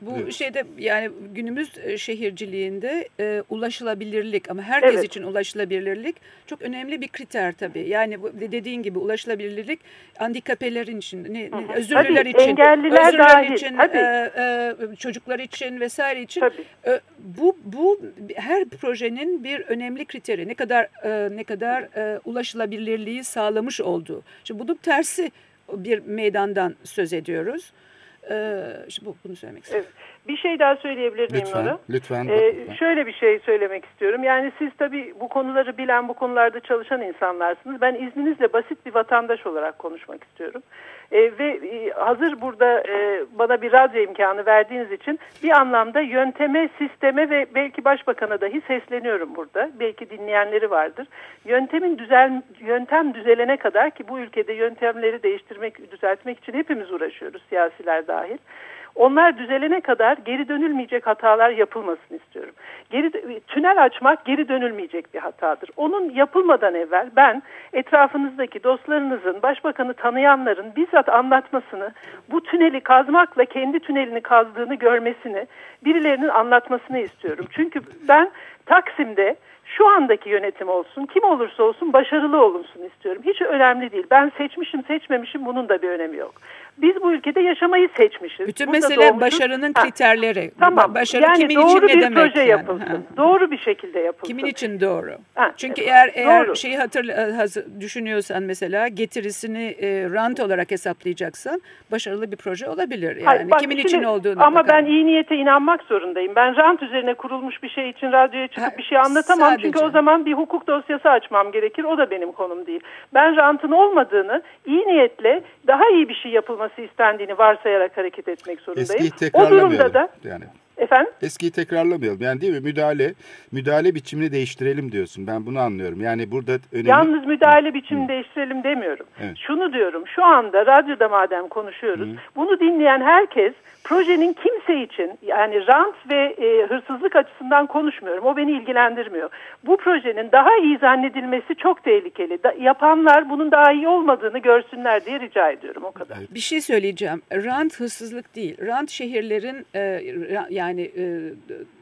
Bu evet. şeyde yani günümüz e, şehirciliğinde e, ulaşılabilirlik ama herkes evet. için ulaşılabilirlik çok önemli bir kriter tabii. Yani bu dediğin gibi ulaşılabilirlik handikapelerin için, ne, ne, özürlüler
tabii,
için,
engelliler
özürler
dahil,
için, e, e, çocuklar için vesaire için e, bu bu her projenin bir önemli kriteri. Ne kadar e, ne kadar e, ulaşılabilirliği sağlamış olduğu. Şimdi bunun tersi bir meydandan söz ediyoruz. Ee, bu, bunu söylemek istiyorum. Evet.
Bir şey daha söyleyebilir miyim
lütfen,
Nora?
Lütfen.
Ee, lütfen. Şöyle bir şey söylemek istiyorum. Yani siz tabii bu konuları bilen, bu konularda çalışan insanlarsınız. Ben izninizle basit bir vatandaş olarak konuşmak istiyorum. Ee, ve e, hazır burada e, bana bir radyo imkanı verdiğiniz için bir anlamda yönteme, sisteme ve belki başbakana dahi sesleniyorum burada. Belki dinleyenleri vardır. Yöntemin düzel, yöntem düzelene kadar ki bu ülkede yöntemleri değiştirmek, düzeltmek için hepimiz uğraşıyoruz, siyasiler dahil. Onlar düzelene kadar geri dönülmeyecek hatalar yapılmasını istiyorum. Geri, tünel açmak geri dönülmeyecek bir hatadır. Onun yapılmadan evvel ben etrafınızdaki dostlarınızın, başbakanı tanıyanların bizzat anlatmasını, bu tüneli kazmakla kendi tünelini kazdığını görmesini, birilerinin anlatmasını istiyorum. Çünkü ben Taksim'de şu andaki yönetim olsun, kim olursa olsun başarılı olunsun istiyorum. Hiç önemli değil. Ben seçmişim, seçmemişim bunun da bir önemi yok. Biz bu ülkede yaşamayı seçmişiz.
Bütün Burada mesele doğmuşuz. başarının ha. kriterleri.
Tamam.
Başarı
yani
kimin
doğru
için
bir
ne demek?
proje
yani?
yapılsın. Ha. Doğru bir şekilde yapılsın.
Kimin için doğru?
Ha.
Çünkü eğer eğer
doğru.
şeyi hatırla düşünüyorsan mesela getirisini e, rant olarak hesaplayacaksan başarılı bir proje olabilir. Yani
Hayır, bak,
kimin
şimdi,
için olduğunu
Ama
bakalım.
ben iyi niyete inanmak zorundayım. Ben rant üzerine kurulmuş bir şey için radyoya çıkıp
Ha,
bir şey anlatamam.
sadece.
Çünkü o zaman bir hukuk dosyası açmam gerekir. O da benim konum değil. Ben rantın olmadığını iyi niyetle daha iyi bir şey yapılması istendiğini varsayarak hareket etmek zorundayım.
Eskiyi
o
tekrarlamayalım.
durumda da
yani.
efendim
Eskiyi tekrarlamayalım. Yani değil mi? Müdahale müdahale biçimini değiştirelim diyorsun. Ben bunu anlıyorum. Yani burada önemli
Yalnız müdahale biçimini değiştirelim demiyorum.
Evet.
Şunu diyorum. Şu anda radyoda madem konuşuyoruz. Bunu dinleyen herkes projenin kimse için yani rant ve e, hırsızlık açısından konuşmuyorum. O beni ilgilendirmiyor. Bu projenin daha iyi zannedilmesi çok tehlikeli. Da, yapanlar bunun daha iyi olmadığını görsünler diye rica ediyorum o kadar.
Bir şey söyleyeceğim. Rant hırsızlık değil. Rant şehirlerin e, yani e,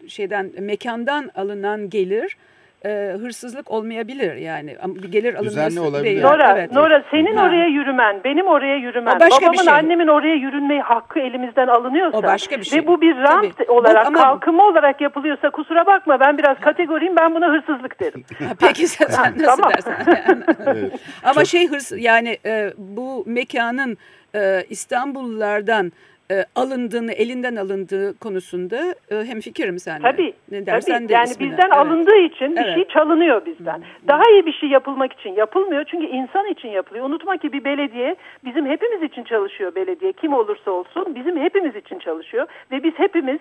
şeyden mekandan alınan gelir e, hırsızlık olmayabilir yani. Gelir alınması
Düzenli olabilir.
değil.
Nora,
Evet.
Nora senin
Ha.
oraya yürümen, benim oraya yürümem,
başka
babamın
şey.
annemin oraya yürünmeyi hakkı elimizden alınıyorsa
O başka bir şey.
ve bu bir rant
Tabii.
olarak,
Bu ama-
kalkınma olarak yapılıyorsa kusura bakma ben biraz kategoriyim ben buna hırsızlık derim.
Peki sen, sen nasıl
Tamam.
dersen.
Evet.
Ama şey hırs yani e, bu mekanın e, İstanbullulardan e, alındığını, elinden alındığı konusunda e, hem fikrim seninle.
Tabii.
Ne dersen
tabii.
de
Yani
ismini.
bizden
Evet.
alındığı için bir
Evet.
şey çalınıyor bizden. Daha iyi bir şey yapılmak için yapılmıyor. Çünkü insan için yapılıyor. Unutma ki bir belediye bizim hepimiz için çalışıyor belediye. Kim olursa olsun bizim hepimiz için çalışıyor. Ve biz hepimiz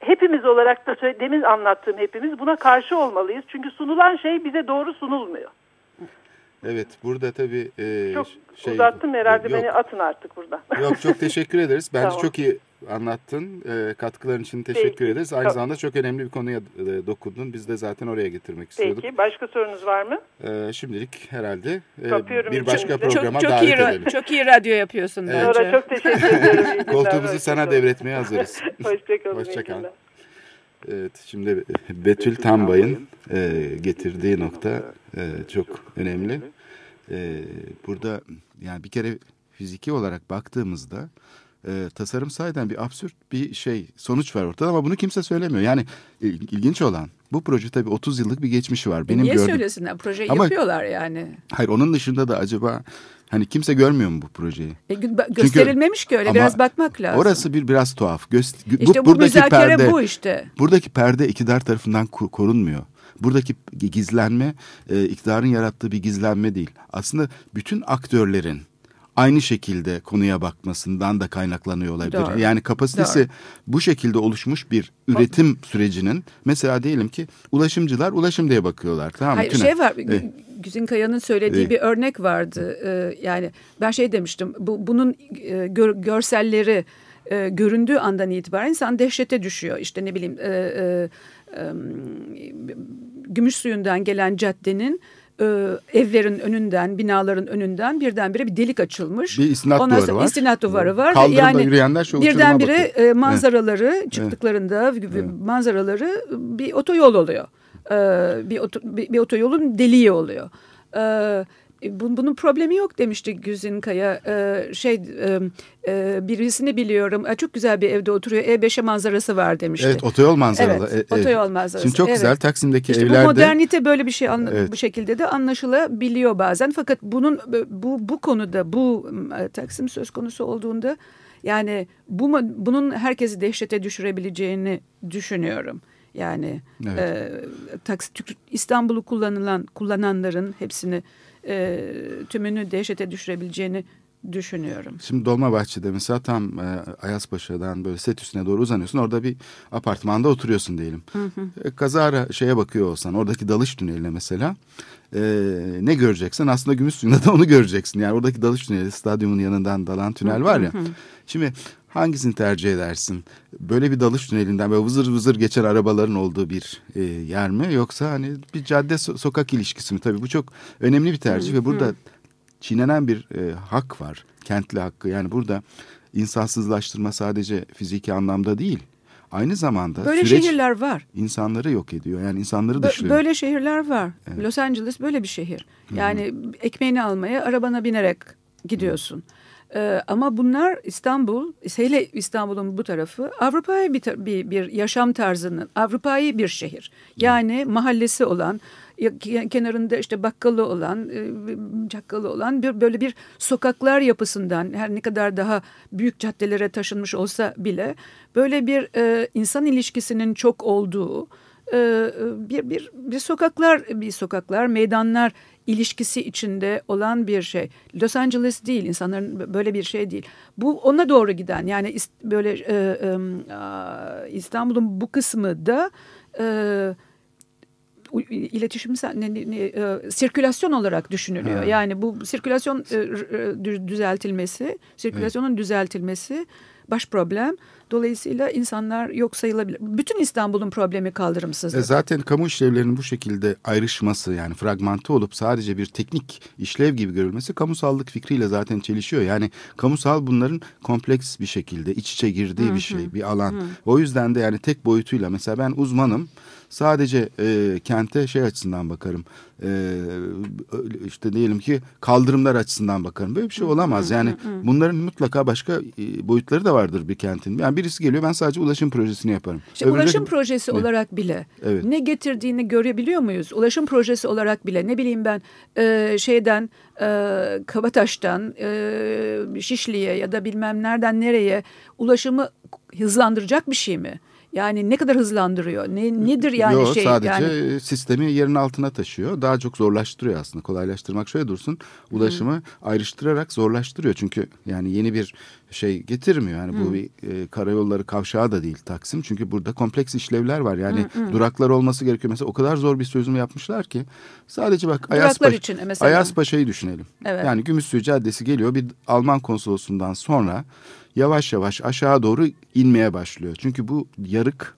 hepimiz olarak da demin anlattığım hepimiz buna karşı olmalıyız. Çünkü sunulan şey bize doğru sunulmuyor.
Evet burada tabii e,
Çok
şey,
uzattım herhalde
yok,
beni atın artık buradan.
Yok çok teşekkür ederiz. Bence
Tamam.
çok iyi anlattın. E, katkıların için teşekkür
Peki.
ederiz. Aynı
Tamam.
zamanda çok önemli bir konuya e, dokundun. Biz de zaten oraya getirmek istiyorduk.
Peki başka sorunuz var mı?
E, şimdilik herhalde e,
Kapıyorum
bir başka
izninizle.
programa
çok, çok
davet
iyi,
edelim.
çok iyi radyo yapıyorsun
Evet.
Nora çok teşekkür ederim.
Koltuğumuzu sana
Hoşçakalın.
devretmeye hazırız.
Hoşçakalın.
Hoşça
iyi
kal.
günler.
Evet, şimdi Betül Tambay'ın e, getirdiği nokta e, çok önemli. E, burada yani bir kere fiziki olarak baktığımızda e, tasarım sahiden bir absürt bir şey sonuç var ortada ama bunu kimse söylemiyor. Yani il- ilginç olan bu proje tabii 30 yıllık bir geçmişi var. Benim
Niye
gördüğüm.
söylesinler? Proje
Ama-
yapıyorlar yani.
Hayır onun dışında da acaba hani kimse görmüyor mu bu projeyi?
E, gö- gösterilmemiş ki öyle biraz bakmak lazım.
Orası bir biraz tuhaf. Göst
işte bu, müzakere bu işte.
Buradaki perde iktidar tarafından korunmuyor. Buradaki gizlenme e, iktidarın yarattığı bir gizlenme değil. Aslında bütün aktörlerin aynı şekilde konuya bakmasından da kaynaklanıyor olabilir.
Doğru.
Yani kapasitesi
Doğru.
bu şekilde oluşmuş bir üretim sürecinin mesela diyelim ki ulaşımcılar ulaşım diye bakıyorlar. Tamam?
Hayır şey var.
Evet.
Güzin Kaya'nın söylediği
Evet.
bir örnek vardı. Ee, yani ben şey demiştim. Bu bunun e, gör- görselleri e, göründüğü andan itibaren insan dehşete düşüyor. İşte ne bileyim e, e, e, gümüş suyundan gelen caddenin e, evlerin önünden, binaların önünden birdenbire bir delik açılmış.
Bir istinat
Ondan
duvarı var.
istinat duvarı var.
Kaldırımda
yani
yürüyenler şu
birdenbire e, manzaraları çıktıklarında manzaraları bir otoyol oluyor. Ee, bir, oto, bir, bir otoyolun deliği oluyor. Bu- bunun problemi yok demişti Güzin Kaya. Ee, şey e, e, birisini biliyorum. E, Çok güzel bir evde oturuyor. E5'e manzarası var demişti.
Evet otoyol manzaralı.
Evet,
E- e-
otoyol manzarası.
Şimdi çok
Evet.
güzel Taksim'deki
İşte
evlerde.
bu modernite böyle bir şey
Evet.
bu şekilde de anlaşılabiliyor bazen. Fakat bunun bu bu konuda bu e, Taksim söz konusu olduğunda yani bu bunun herkesi dehşete düşürebileceğini düşünüyorum. Yani
Evet.
e, taksi Türk- İstanbul'u kullanılan kullananların hepsini e, tümünü dehşete düşürebileceğini düşünüyorum.
Şimdi Dolmabahçe'de mesela tam e, Ayazpaşa'dan böyle set üstüne doğru uzanıyorsun. Orada bir apartmanda oturuyorsun diyelim. E, kazara şeye bakıyor olsan oradaki dalış tüneline mesela e, ne göreceksin? Aslında Gümüşsuyu'nda da onu göreceksin. Yani oradaki dalış tüneli stadyumun yanından dalan tünel var ya. Şimdi hangisini tercih edersin? Böyle bir dalış tünelinden böyle vızır vızır geçen arabaların olduğu bir e, yer mi? Yoksa hani bir cadde so- sokak ilişkisi mi? Tabii bu çok önemli bir tercih ve burada çiğnenen bir e, hak var. Kentli hakkı. Yani burada insansızlaştırma sadece fiziki anlamda değil. Aynı zamanda
Böyle
süreç
şehirler var.
insanları yok ediyor. Yani insanları dışlıyor.
Böyle şehirler var. Los Angeles böyle bir şehir. Yani ekmeğini almaya arabana binerek gidiyorsun. Ee, ama bunlar İstanbul, hele İstanbul'un bu tarafı Avrupa'yı bir, bir, bir yaşam tarzının, Avrupa'yı bir şehir. Yani mahallesi olan, kenarında işte bakkalı olan, e, cakkalı olan bir böyle bir sokaklar yapısından her ne kadar daha büyük caddelere taşınmış olsa bile böyle bir e, insan ilişkisinin çok olduğu e, bir, bir, bir sokaklar bir sokaklar meydanlar ilişkisi içinde olan bir şey. Los Angeles değil insanların böyle bir şey değil. Bu ona doğru giden yani böyle e, e, İstanbul'un bu kısmı da e, iletişim e, sirkülasyon olarak düşünülüyor.
Ha.
Yani bu sirkülasyon e, e, dü- düzeltilmesi, sirkülasyonun düzeltilmesi baş problem. Dolayısıyla insanlar yok sayılabilir. Bütün İstanbul'un problemi
E
kaldırımsızlık.
zaten kamu işlevlerinin bu şekilde ayrışması yani fragmante olup sadece bir teknik işlev gibi görülmesi kamusallık fikriyle zaten çelişiyor. Yani kamusal bunların kompleks bir şekilde iç içe girdiği bir şey, bir alan. O yüzden de yani tek boyutuyla mesela ben uzmanım. Sadece e, kente şey açısından bakarım. E, işte diyelim ki kaldırımlar açısından bakarım. Böyle bir şey olamaz. Yani bunların mutlaka başka e, boyutları da vardır bir kentin. Yani birisi geliyor ben sadece ulaşım projesini yaparım.
İşte
Öbürü-
ulaşım projesi
Ne?
olarak bile
Evet.
ne getirdiğini görebiliyor muyuz? Ulaşım projesi olarak bile ne bileyim ben e, şeyden e, Kabataş'tan e, Şişli'ye ya da bilmem nereden nereye ulaşımı hızlandıracak bir şey mi? Yani ne kadar hızlandırıyor? Ne nedir yani
Yok,
şey
sadece
yani
sistemi yerin altına taşıyor. Daha çok zorlaştırıyor aslında. Kolaylaştırmak şöyle dursun. Ulaşımı ayrıştırarak zorlaştırıyor. Çünkü yani yeni bir şey getirmiyor. Yani bu bir e, karayolları kavşağı da değil Taksim. Çünkü burada kompleks işlevler var. Yani duraklar olması gerekiyor. Mesela o kadar zor bir çözüm yapmışlar ki. Sadece bak Ayazpaşa,
için mesela.
Ayazpaşa'yı düşünelim.
Evet.
Yani Gümüşsuyu Caddesi geliyor. Bir Alman konsolosundan sonra yavaş yavaş aşağı doğru inmeye başlıyor. Çünkü bu yarık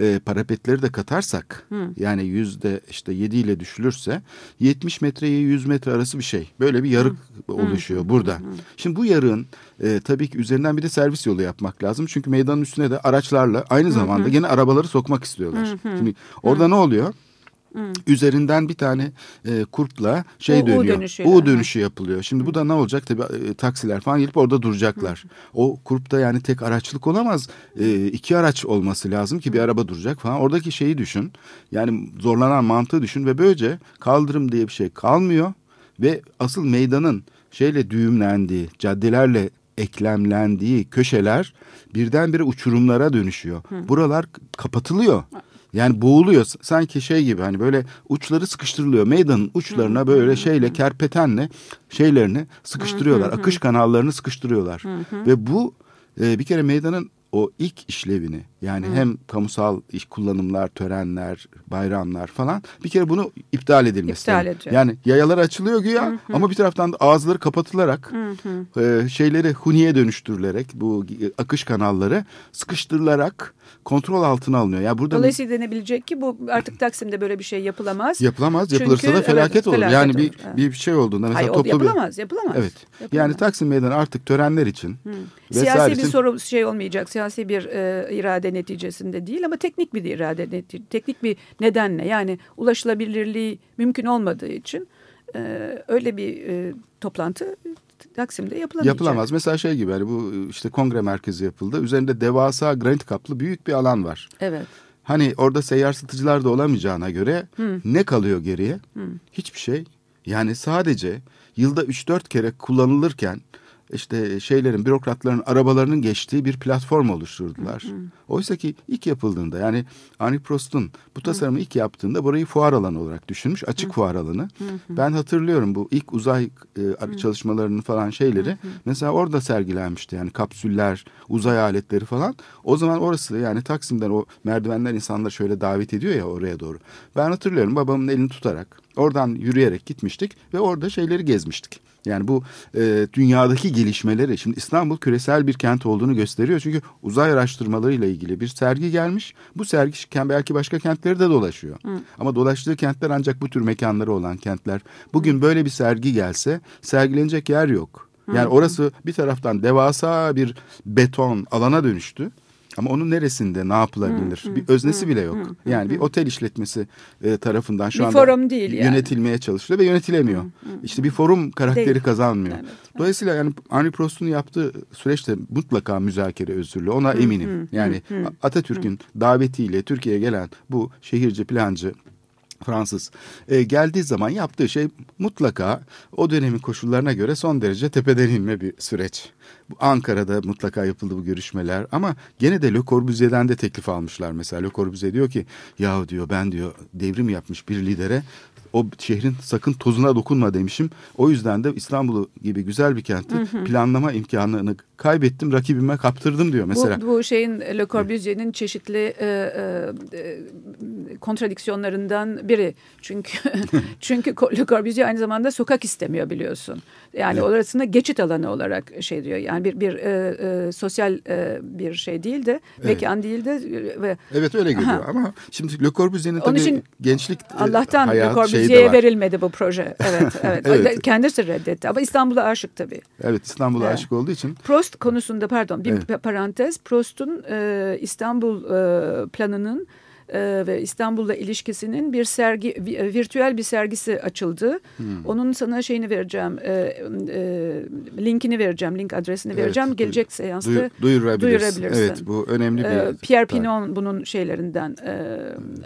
e, parapetleri de katarsak yani yüzde işte yedi ile düşülürse 70 metreye 100 metre arası bir şey. Böyle bir yarık oluşuyor burada. Şimdi bu yarığın e, tabii ki üzerinden bir de servis yolu yapmak lazım. Çünkü meydanın üstüne de araçlarla aynı zamanda gene arabaları sokmak istiyorlar. Şimdi orada ne oluyor? Üzerinden bir tane e, kurtla şey
U- U
dönüyor.
dönüşüyle.
U dönüşü yapılıyor. Şimdi bu da ne olacak? Tabii e, taksiler falan gelip orada duracaklar. O kurpta yani tek araçlık olamaz. E, iki araç olması lazım ki bir araba duracak falan. Oradaki şeyi düşün. Yani zorlanan mantığı düşün ve böylece kaldırım diye bir şey kalmıyor. Ve asıl meydanın şeyle düğümlendiği, caddelerle eklemlendiği köşeler birdenbire uçurumlara dönüşüyor. Buralar kapatılıyor. Yani boğuluyor sanki şey gibi hani böyle uçları sıkıştırılıyor. Meydanın uçlarına böyle şeyle kerpetenle şeylerini sıkıştırıyorlar. Akış kanallarını sıkıştırıyorlar. Ve bu e, bir kere meydanın o ilk işlevini yani Hı. hem kamusal iş kullanımlar, törenler, bayramlar falan bir kere bunu iptal edilmesi.
İptal edecek.
Yani yayalar açılıyor güya hı hı. ama bir taraftan da ağızları kapatılarak hı hı. E, şeyleri huniye dönüştürülerek bu akış kanalları sıkıştırılarak kontrol altına alınıyor.
Yani burada Dolayısıyla denebilecek ki bu artık Taksim'de böyle bir şey yapılamaz.
Yapılamaz. Çünkü, Yapılırsa da felaket evet, olur. Felaket yani olur. bir evet. bir şey olduğunda mesela
Hayır,
toplu
yapılamaz, yapılamaz.
Evet. Yapılamaz. Yani Taksim Meydanı artık törenler için Hı.
Siyasi
için...
bir soru şey olmayacak. Siyasi bir e, irade neticesinde değil ama teknik bir irade teknik bir nedenle yani ulaşılabilirliği mümkün olmadığı için e, öyle bir e, toplantı Taksim'de yapılamayacak.
Yapılamaz. Mesela şey gibi hani bu işte kongre merkezi yapıldı. Üzerinde devasa granit kaplı büyük bir alan var.
Evet.
Hani orada seyyar satıcılar da olamayacağına göre Hı. ne kalıyor geriye? Hı. Hiçbir şey. Yani sadece yılda 3-4 kere kullanılırken işte şeylerin bürokratların arabalarının geçtiği bir platform oluşturdular. Hı hı. Oysa ki ilk yapıldığında yani Henri Prost'un bu tasarımı hı. ilk yaptığında burayı fuar alanı olarak düşünmüş. Açık hı. fuar alanı. Hı hı. Ben hatırlıyorum bu ilk uzay e, çalışmalarının falan şeyleri. Hı hı. Mesela orada sergilenmişti. Yani kapsüller, uzay aletleri falan. O zaman orası yani Taksim'den o merdivenler insanlar şöyle davet ediyor ya oraya doğru. Ben hatırlıyorum babamın elini tutarak oradan yürüyerek gitmiştik ve orada şeyleri gezmiştik. Yani bu e, dünyadaki gelişmeleri şimdi İstanbul küresel bir kent olduğunu gösteriyor. Çünkü uzay araştırmalarıyla ilgili bir sergi gelmiş. Bu sergi belki başka kentleri de dolaşıyor. Hı. Ama dolaştığı kentler ancak bu tür mekanları olan kentler. Bugün böyle bir sergi gelse sergilenecek yer yok. Yani Hı. orası bir taraftan devasa bir beton alana dönüştü. Ama onun neresinde ne yapılabilir? Hı, hı, bir öznesi hı, bile yok. Hı, yani hı. bir otel işletmesi e, tarafından şu bir anda forum değil yani. yönetilmeye çalışılıyor ve yönetilemiyor. Hı, hı. İşte bir forum karakteri değil. kazanmıyor. Evet, Dolayısıyla yani Henri Prost'un yaptığı süreçte mutlaka müzakere özürlü. Ona hı, eminim. Hı, yani Atatürk'ün davetiyle Türkiye'ye gelen bu şehirci plancı Fransız e, geldiği zaman yaptığı şey mutlaka o dönemin koşullarına göre son derece tepeden inme bir süreç. Ankara'da mutlaka yapıldı bu görüşmeler ama gene de Le Corbusier'den de teklif almışlar mesela. Le Corbusier diyor ki ya diyor ben diyor devrim yapmış bir lidere o şehrin sakın tozuna dokunma demişim. O yüzden de İstanbul'u gibi güzel bir kenti hı hı. planlama imkanını kaybettim, rakibime kaptırdım diyor mesela.
Bu, bu şeyin Le Corbusier'in çeşitli e, e, kontradiksiyonlarından biri. Çünkü çünkü Le Corbusier aynı zamanda sokak istemiyor biliyorsun. Yani evet. orasını geçit alanı olarak şey diyor. Yani bir bir e, e, sosyal e, bir şey değil de evet. mekan değil de ve
Evet öyle geliyor Aha. ama şimdi Le Corbusier'in tabii için gençlik e,
Allah'tan hayat, Le Corbusier'e verilmedi bu proje. Evet evet. evet. Kendisi reddetti ama İstanbul'a aşık tabii.
Evet İstanbul'a evet. aşık olduğu için.
Prost konusunda pardon bir evet. parantez. Prost'un e, İstanbul e, planının e, ve İstanbul'la ilişkisinin bir sergi, e, virtüel bir sergisi açıldı. Hmm. Onun sana şeyini vereceğim, e, e, linkini vereceğim, link adresini evet, vereceğim. Gelecek seansta duy,
duyurabilirsin. duyurabilirsin. Evet, bu önemli bir... E,
Pierre Pinon bunun şeylerinden, e,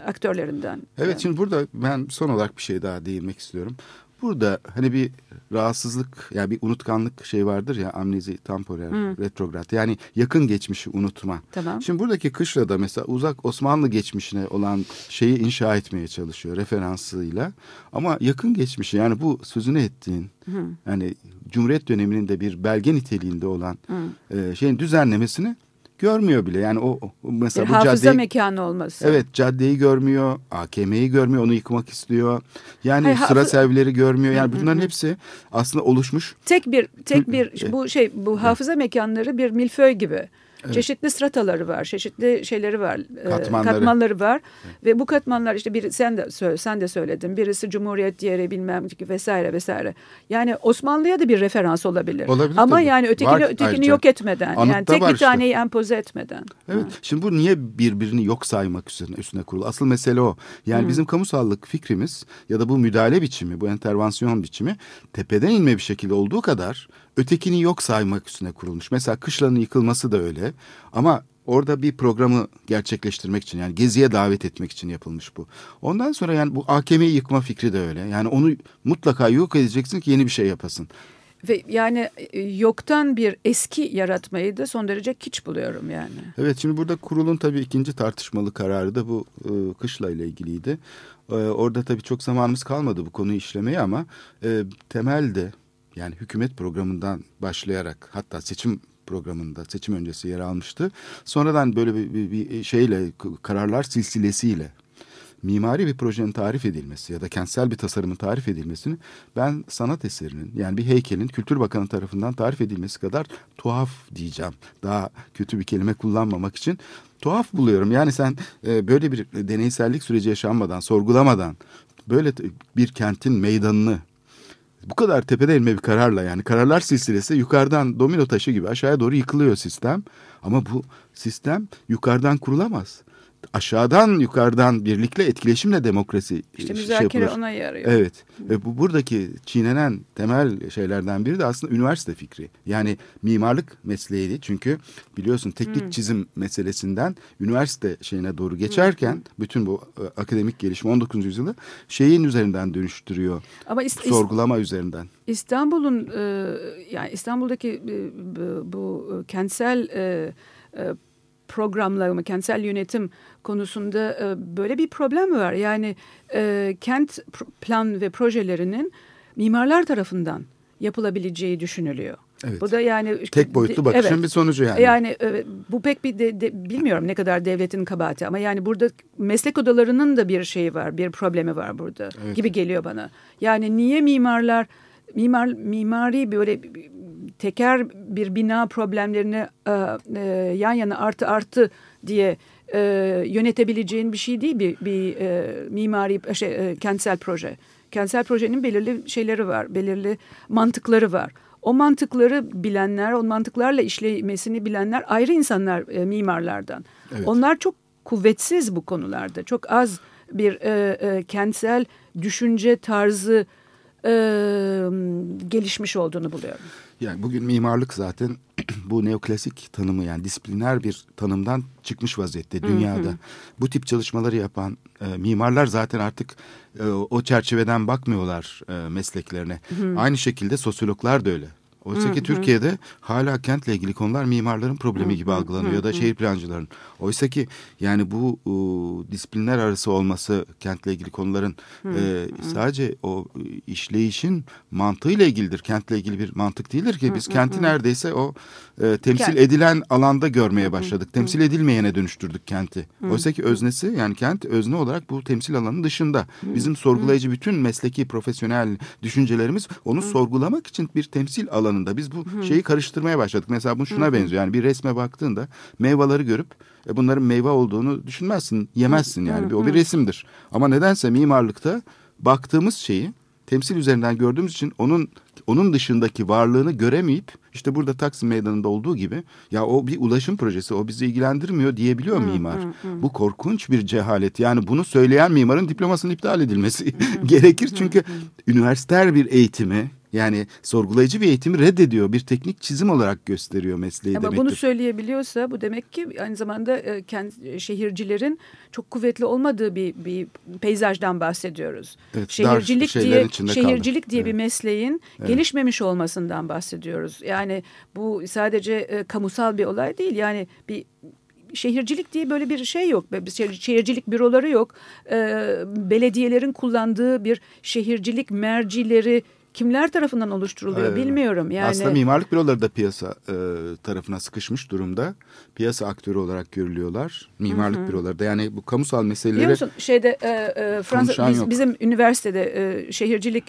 aktörlerinden.
Evet, yani. şimdi burada ben son olarak bir şey daha değinmek istiyorum. Burada hani bir rahatsızlık yani bir unutkanlık şey vardır ya amnezi temporer hmm. retrograd yani yakın geçmişi unutma.
Tamam.
Şimdi buradaki kışlada mesela uzak Osmanlı geçmişine olan şeyi inşa etmeye çalışıyor referansıyla ama yakın geçmişi yani bu sözünü ettiğin hmm. yani Cumhuriyet döneminin de bir belge niteliğinde olan hmm. e, şeyin düzenlemesini görmüyor bile. Yani o, mesela
bir
bu
hafıza caddeyi, mekanı olması.
Evet caddeyi görmüyor, AKM'yi görmüyor, onu yıkmak istiyor. Yani Hayır, sıra servileri görmüyor. Yani bunların hepsi aslında oluşmuş.
Tek bir tek bir bu şey bu hafıza mekanları bir milföy gibi. Evet. Çeşitli strataları var, çeşitli şeyleri var, e, katmanları, katmanları var evet. ve bu katmanlar işte bir sen de sen de söyledin. Birisi Cumhuriyet diğeri bilmem ki vesaire vesaire. Yani Osmanlı'ya da bir referans olabilir. Olabilir Ama tabii. yani ötekini var, ötekini ayrıca. yok etmeden, Anıtta yani tek bir işte. taneyi empoze etmeden.
Evet. Ha. Şimdi bu niye birbirini yok saymak üzerine üstüne kurulu? Asıl mesele o. Yani Hı. bizim kamusallık fikrimiz ya da bu müdahale biçimi, bu entervansiyon biçimi tepeden inme bir şekilde olduğu kadar ötekini yok saymak üstüne kurulmuş. Mesela kışlanın yıkılması da öyle ama orada bir programı gerçekleştirmek için yani geziye davet etmek için yapılmış bu. Ondan sonra yani bu AKM'yi yıkma fikri de öyle. Yani onu mutlaka yok edeceksin ki yeni bir şey yapasın.
Ve yani e, yoktan bir eski yaratmayı da son derece kiç buluyorum yani.
Evet şimdi burada kurulun tabii ikinci tartışmalı kararı da bu e, kışla ile ilgiliydi. E, orada tabii çok zamanımız kalmadı bu konuyu işlemeye ama e, temelde yani hükümet programından başlayarak hatta seçim programında seçim öncesi yer almıştı. Sonradan böyle bir, bir, bir şeyle kararlar silsilesiyle mimari bir projenin tarif edilmesi ya da kentsel bir tasarımın tarif edilmesini ben sanat eserinin yani bir heykelin Kültür Bakanı tarafından tarif edilmesi kadar tuhaf diyeceğim. Daha kötü bir kelime kullanmamak için tuhaf buluyorum. Yani sen e, böyle bir deneysellik süreci yaşanmadan, sorgulamadan böyle bir kentin meydanını bu kadar tepede elme bir kararla yani kararlar silsilesi yukarıdan domino taşı gibi aşağıya doğru yıkılıyor sistem. Ama bu sistem yukarıdan kurulamaz aşağıdan yukarıdan birlikte etkileşimle demokrasi
işte şey müzakere ona yarıyor.
Evet. Ve bu buradaki çiğnenen temel şeylerden biri de aslında üniversite fikri. Yani mimarlık mesleğiydi. Çünkü biliyorsun teknik hmm. çizim meselesinden üniversite şeyine doğru geçerken hmm. bütün bu e, akademik gelişme 19. yüzyılı şeyin üzerinden dönüştürüyor. Ama ist sorgulama üzerinden.
İstanbul'un e, yani İstanbul'daki e, bu, bu kentsel e, e, programlama, kentsel yönetim konusunda e, böyle bir problem var. Yani e, kent plan ve projelerinin mimarlar tarafından yapılabileceği düşünülüyor.
Evet.
Bu da yani
tek boyutlu bakışın evet. bir sonucu yani.
Yani evet, bu pek bir de, de, bilmiyorum ne kadar devletin kabahati ama yani burada meslek odalarının da bir şeyi var, bir problemi var burada evet. gibi geliyor bana. Yani niye mimarlar mimar mimari böyle teker bir bina problemlerini e, e, yan yana artı artı diye e, yönetebileceğin bir şey değil bir, bir e, mimari şey, e, kentsel proje. Kentsel projenin belirli şeyleri var, belirli mantıkları var. O mantıkları bilenler, o mantıklarla işlemesini bilenler ayrı insanlar e, mimarlardan. Evet. Onlar çok kuvvetsiz bu konularda. Çok az bir e, e, kentsel düşünce tarzı e, gelişmiş olduğunu buluyorum.
Yani bugün mimarlık zaten bu neoklasik tanımı yani disipliner bir tanımdan çıkmış vaziyette dünyada. Hı hı. Bu tip çalışmaları yapan e, mimarlar zaten artık e, o çerçeveden bakmıyorlar e, mesleklerine. Hı. Aynı şekilde sosyologlar da öyle. Oysa ki Türkiye'de hala kentle ilgili konular mimarların problemi gibi algılanıyor ya da şehir plancıların. Oysa ki yani bu e, disiplinler arası olması kentle ilgili konuların e, sadece o işleyişin mantığıyla ilgilidir. Kentle ilgili bir mantık değildir ki biz kenti neredeyse o e, temsil Kent. edilen alanda görmeye başladık. Temsil edilmeyene dönüştürdük kenti. Oysa ki öznesi yani kent özne olarak bu temsil alanının dışında. Bizim sorgulayıcı bütün mesleki profesyonel düşüncelerimiz onu sorgulamak için bir temsil alanı alanında biz bu Hı. şeyi karıştırmaya başladık. Mesela bu şuna Hı. benziyor. Yani bir resme baktığında meyveleri görüp e, bunların meyve olduğunu düşünmezsin, yemezsin yani. Hı. O bir resimdir. Ama nedense mimarlıkta baktığımız şeyi temsil üzerinden gördüğümüz için onun onun dışındaki varlığını göremeyip işte burada Taksim Meydanı'nda olduğu gibi ya o bir ulaşım projesi o bizi ilgilendirmiyor diyebiliyor hı, mimar. Hı, hı. Bu korkunç bir cehalet. Yani bunu söyleyen mimarın diplomasının iptal edilmesi gerekir. Çünkü üniversiter bir eğitimi yani sorgulayıcı bir eğitimi reddediyor. Bir teknik çizim olarak gösteriyor mesleği
Ama
demektir.
bunu söyleyebiliyorsa bu demek ki aynı zamanda e, kendi şehircilerin çok kuvvetli olmadığı bir, bir peyzajdan bahsediyoruz.
Evet,
şehircilik diye şehircilik kaldı. diye evet. bir mesleğin evet. gelişmemiş olmasından bahsediyoruz. Yani bu sadece e, kamusal bir olay değil. Yani bir şehircilik diye böyle bir şey yok. Şehircilik büroları yok. E, belediyelerin kullandığı bir şehircilik mercileri kimler tarafından oluşturuluyor ee, bilmiyorum. Yani
aslında mimarlık büroları da piyasa e, tarafına sıkışmış durumda. Piyasa aktörü olarak görülüyorlar. Mimarlık hı hı. büroları da yani bu kamusal meseleleri Biliyor musun
şeyde e, e, Fransa biz, bizim üniversitede e, şehircilik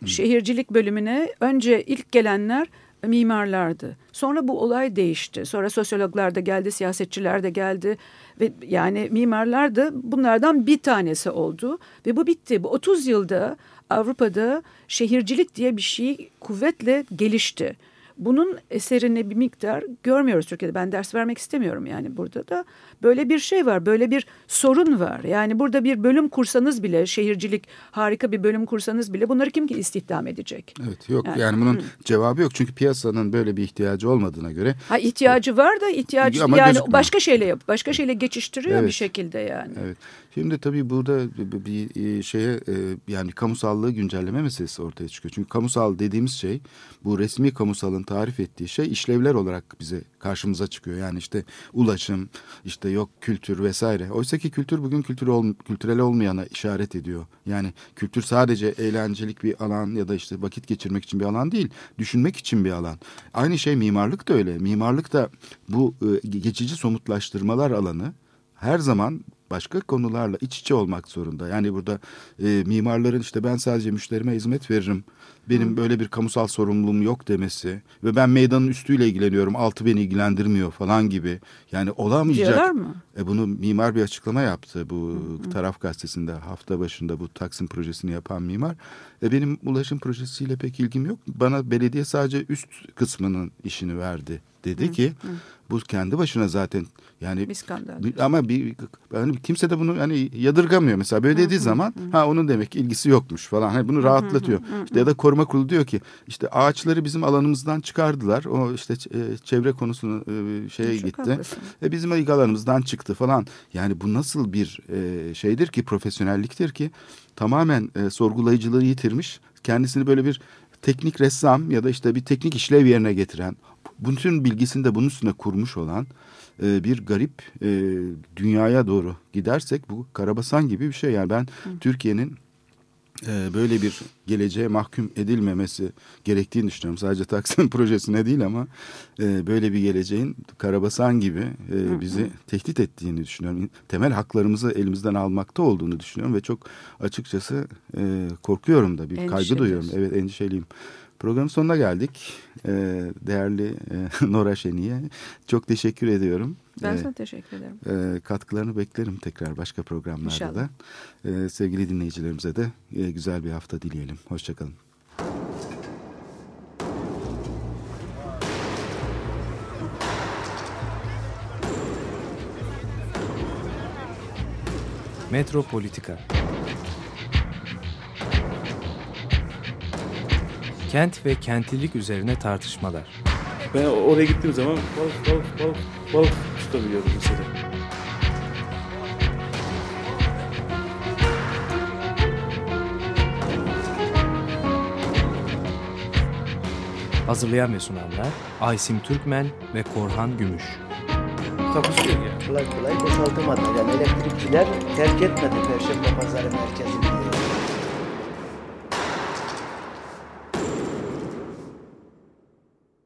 hı. şehircilik bölümüne önce ilk gelenler mimarlardı. Sonra bu olay değişti. Sonra sosyologlar da geldi, siyasetçiler de geldi ve yani mimarlar da bunlardan bir tanesi oldu ve bu bitti. Bu 30 yılda Avrupa'da şehircilik diye bir şey kuvvetle gelişti. Bunun eserini bir miktar görmüyoruz Türkiye'de. Ben ders vermek istemiyorum yani burada da. Böyle bir şey var, böyle bir sorun var. Yani burada bir bölüm kursanız bile, şehircilik harika bir bölüm kursanız bile bunları kim ki istihdam edecek?
Evet yok yani, yani bunun hı. cevabı yok. Çünkü piyasanın böyle bir ihtiyacı olmadığına göre.
Ha ihtiyacı var da ihtiyacı Ama yani gözükmüyor. başka şeyle yap, başka şeyle geçiştiriyor evet. bir şekilde yani.
Evet. Şimdi tabii burada bir e, şeye e, yani kamusallığı güncelleme meselesi ortaya çıkıyor. Çünkü kamusal dediğimiz şey bu resmi kamusalın tarif ettiği şey işlevler olarak bize karşımıza çıkıyor. Yani işte ulaşım, işte yok kültür vesaire. Oysa ki kültür bugün kültür ol, kültürel olmayana işaret ediyor. Yani kültür sadece eğlencelik bir alan ya da işte vakit geçirmek için bir alan değil, düşünmek için bir alan. Aynı şey mimarlık da öyle. Mimarlık da bu e, geçici somutlaştırmalar alanı her zaman başka konularla iç içe olmak zorunda. Yani burada e, mimarların işte ben sadece müşterime hizmet veririm. Benim Hı. böyle bir kamusal sorumluluğum yok demesi ve ben meydanın üstüyle ilgileniyorum. Altı beni ilgilendirmiyor falan gibi. Yani olamayacak.
Diyorlar mı?
E, bunu mimar bir açıklama yaptı bu Hı. taraf gazetesinde hafta başında bu Taksim projesini yapan mimar. E, benim ulaşım projesiyle pek ilgim yok. Bana belediye sadece üst kısmının işini verdi dedi Hı. ki Hı. bu kendi başına zaten yani
bir.
Ama bir yani kimse de bunu hani yadırgamıyor. Mesela böyle dediği zaman ha onun demek ki ilgisi yokmuş falan. Hani bunu rahatlatıyor. İşte ya da koruma kurulu diyor ki işte ağaçları bizim alanımızdan çıkardılar. O işte e, çevre konusunu e, şeye Çok gitti. Haklısın. E bizim ilgi alanımızdan çıktı falan. Yani bu nasıl bir şeydir ki profesyonelliktir ki tamamen e, sorgulayıcılığı yitirmiş. Kendisini böyle bir teknik ressam ya da işte bir teknik işlev yerine getiren, bütün bilgisini de bunun üstüne kurmuş olan e, bir garip e, dünyaya doğru gidersek bu karabasan gibi bir şey. Yani ben Türkiye'nin böyle bir geleceğe mahkum edilmemesi gerektiğini düşünüyorum. Sadece Taksim projesine değil ama e, böyle bir geleceğin karabasan gibi e, bizi tehdit ettiğini düşünüyorum. Temel haklarımızı elimizden almakta olduğunu düşünüyorum ve çok açıkçası e, korkuyorum da bir kaygı duyuyorum. Evet endişeliyim. Programın sonuna geldik. Ee, değerli Nora Şeni'ye çok teşekkür ediyorum.
Ben ee, sana teşekkür ederim.
E, katkılarını beklerim tekrar başka programlarda İnşallah. da. Ee, sevgili dinleyicilerimize de e, güzel bir hafta dileyelim. Hoşçakalın.
Metropolitika Kent ve kentlilik üzerine tartışmalar.
Ben oraya gittiğim zaman balık balık balık balık tutabiliyordum mesela.
Hazırlayan ve sunanlar Aysim Türkmen ve Korhan Gümüş.
Takusuyor ya. Kolay kolay boşaltamadı. Yani elektrikçiler terk etmedi Perşembe Pazarı merkezini.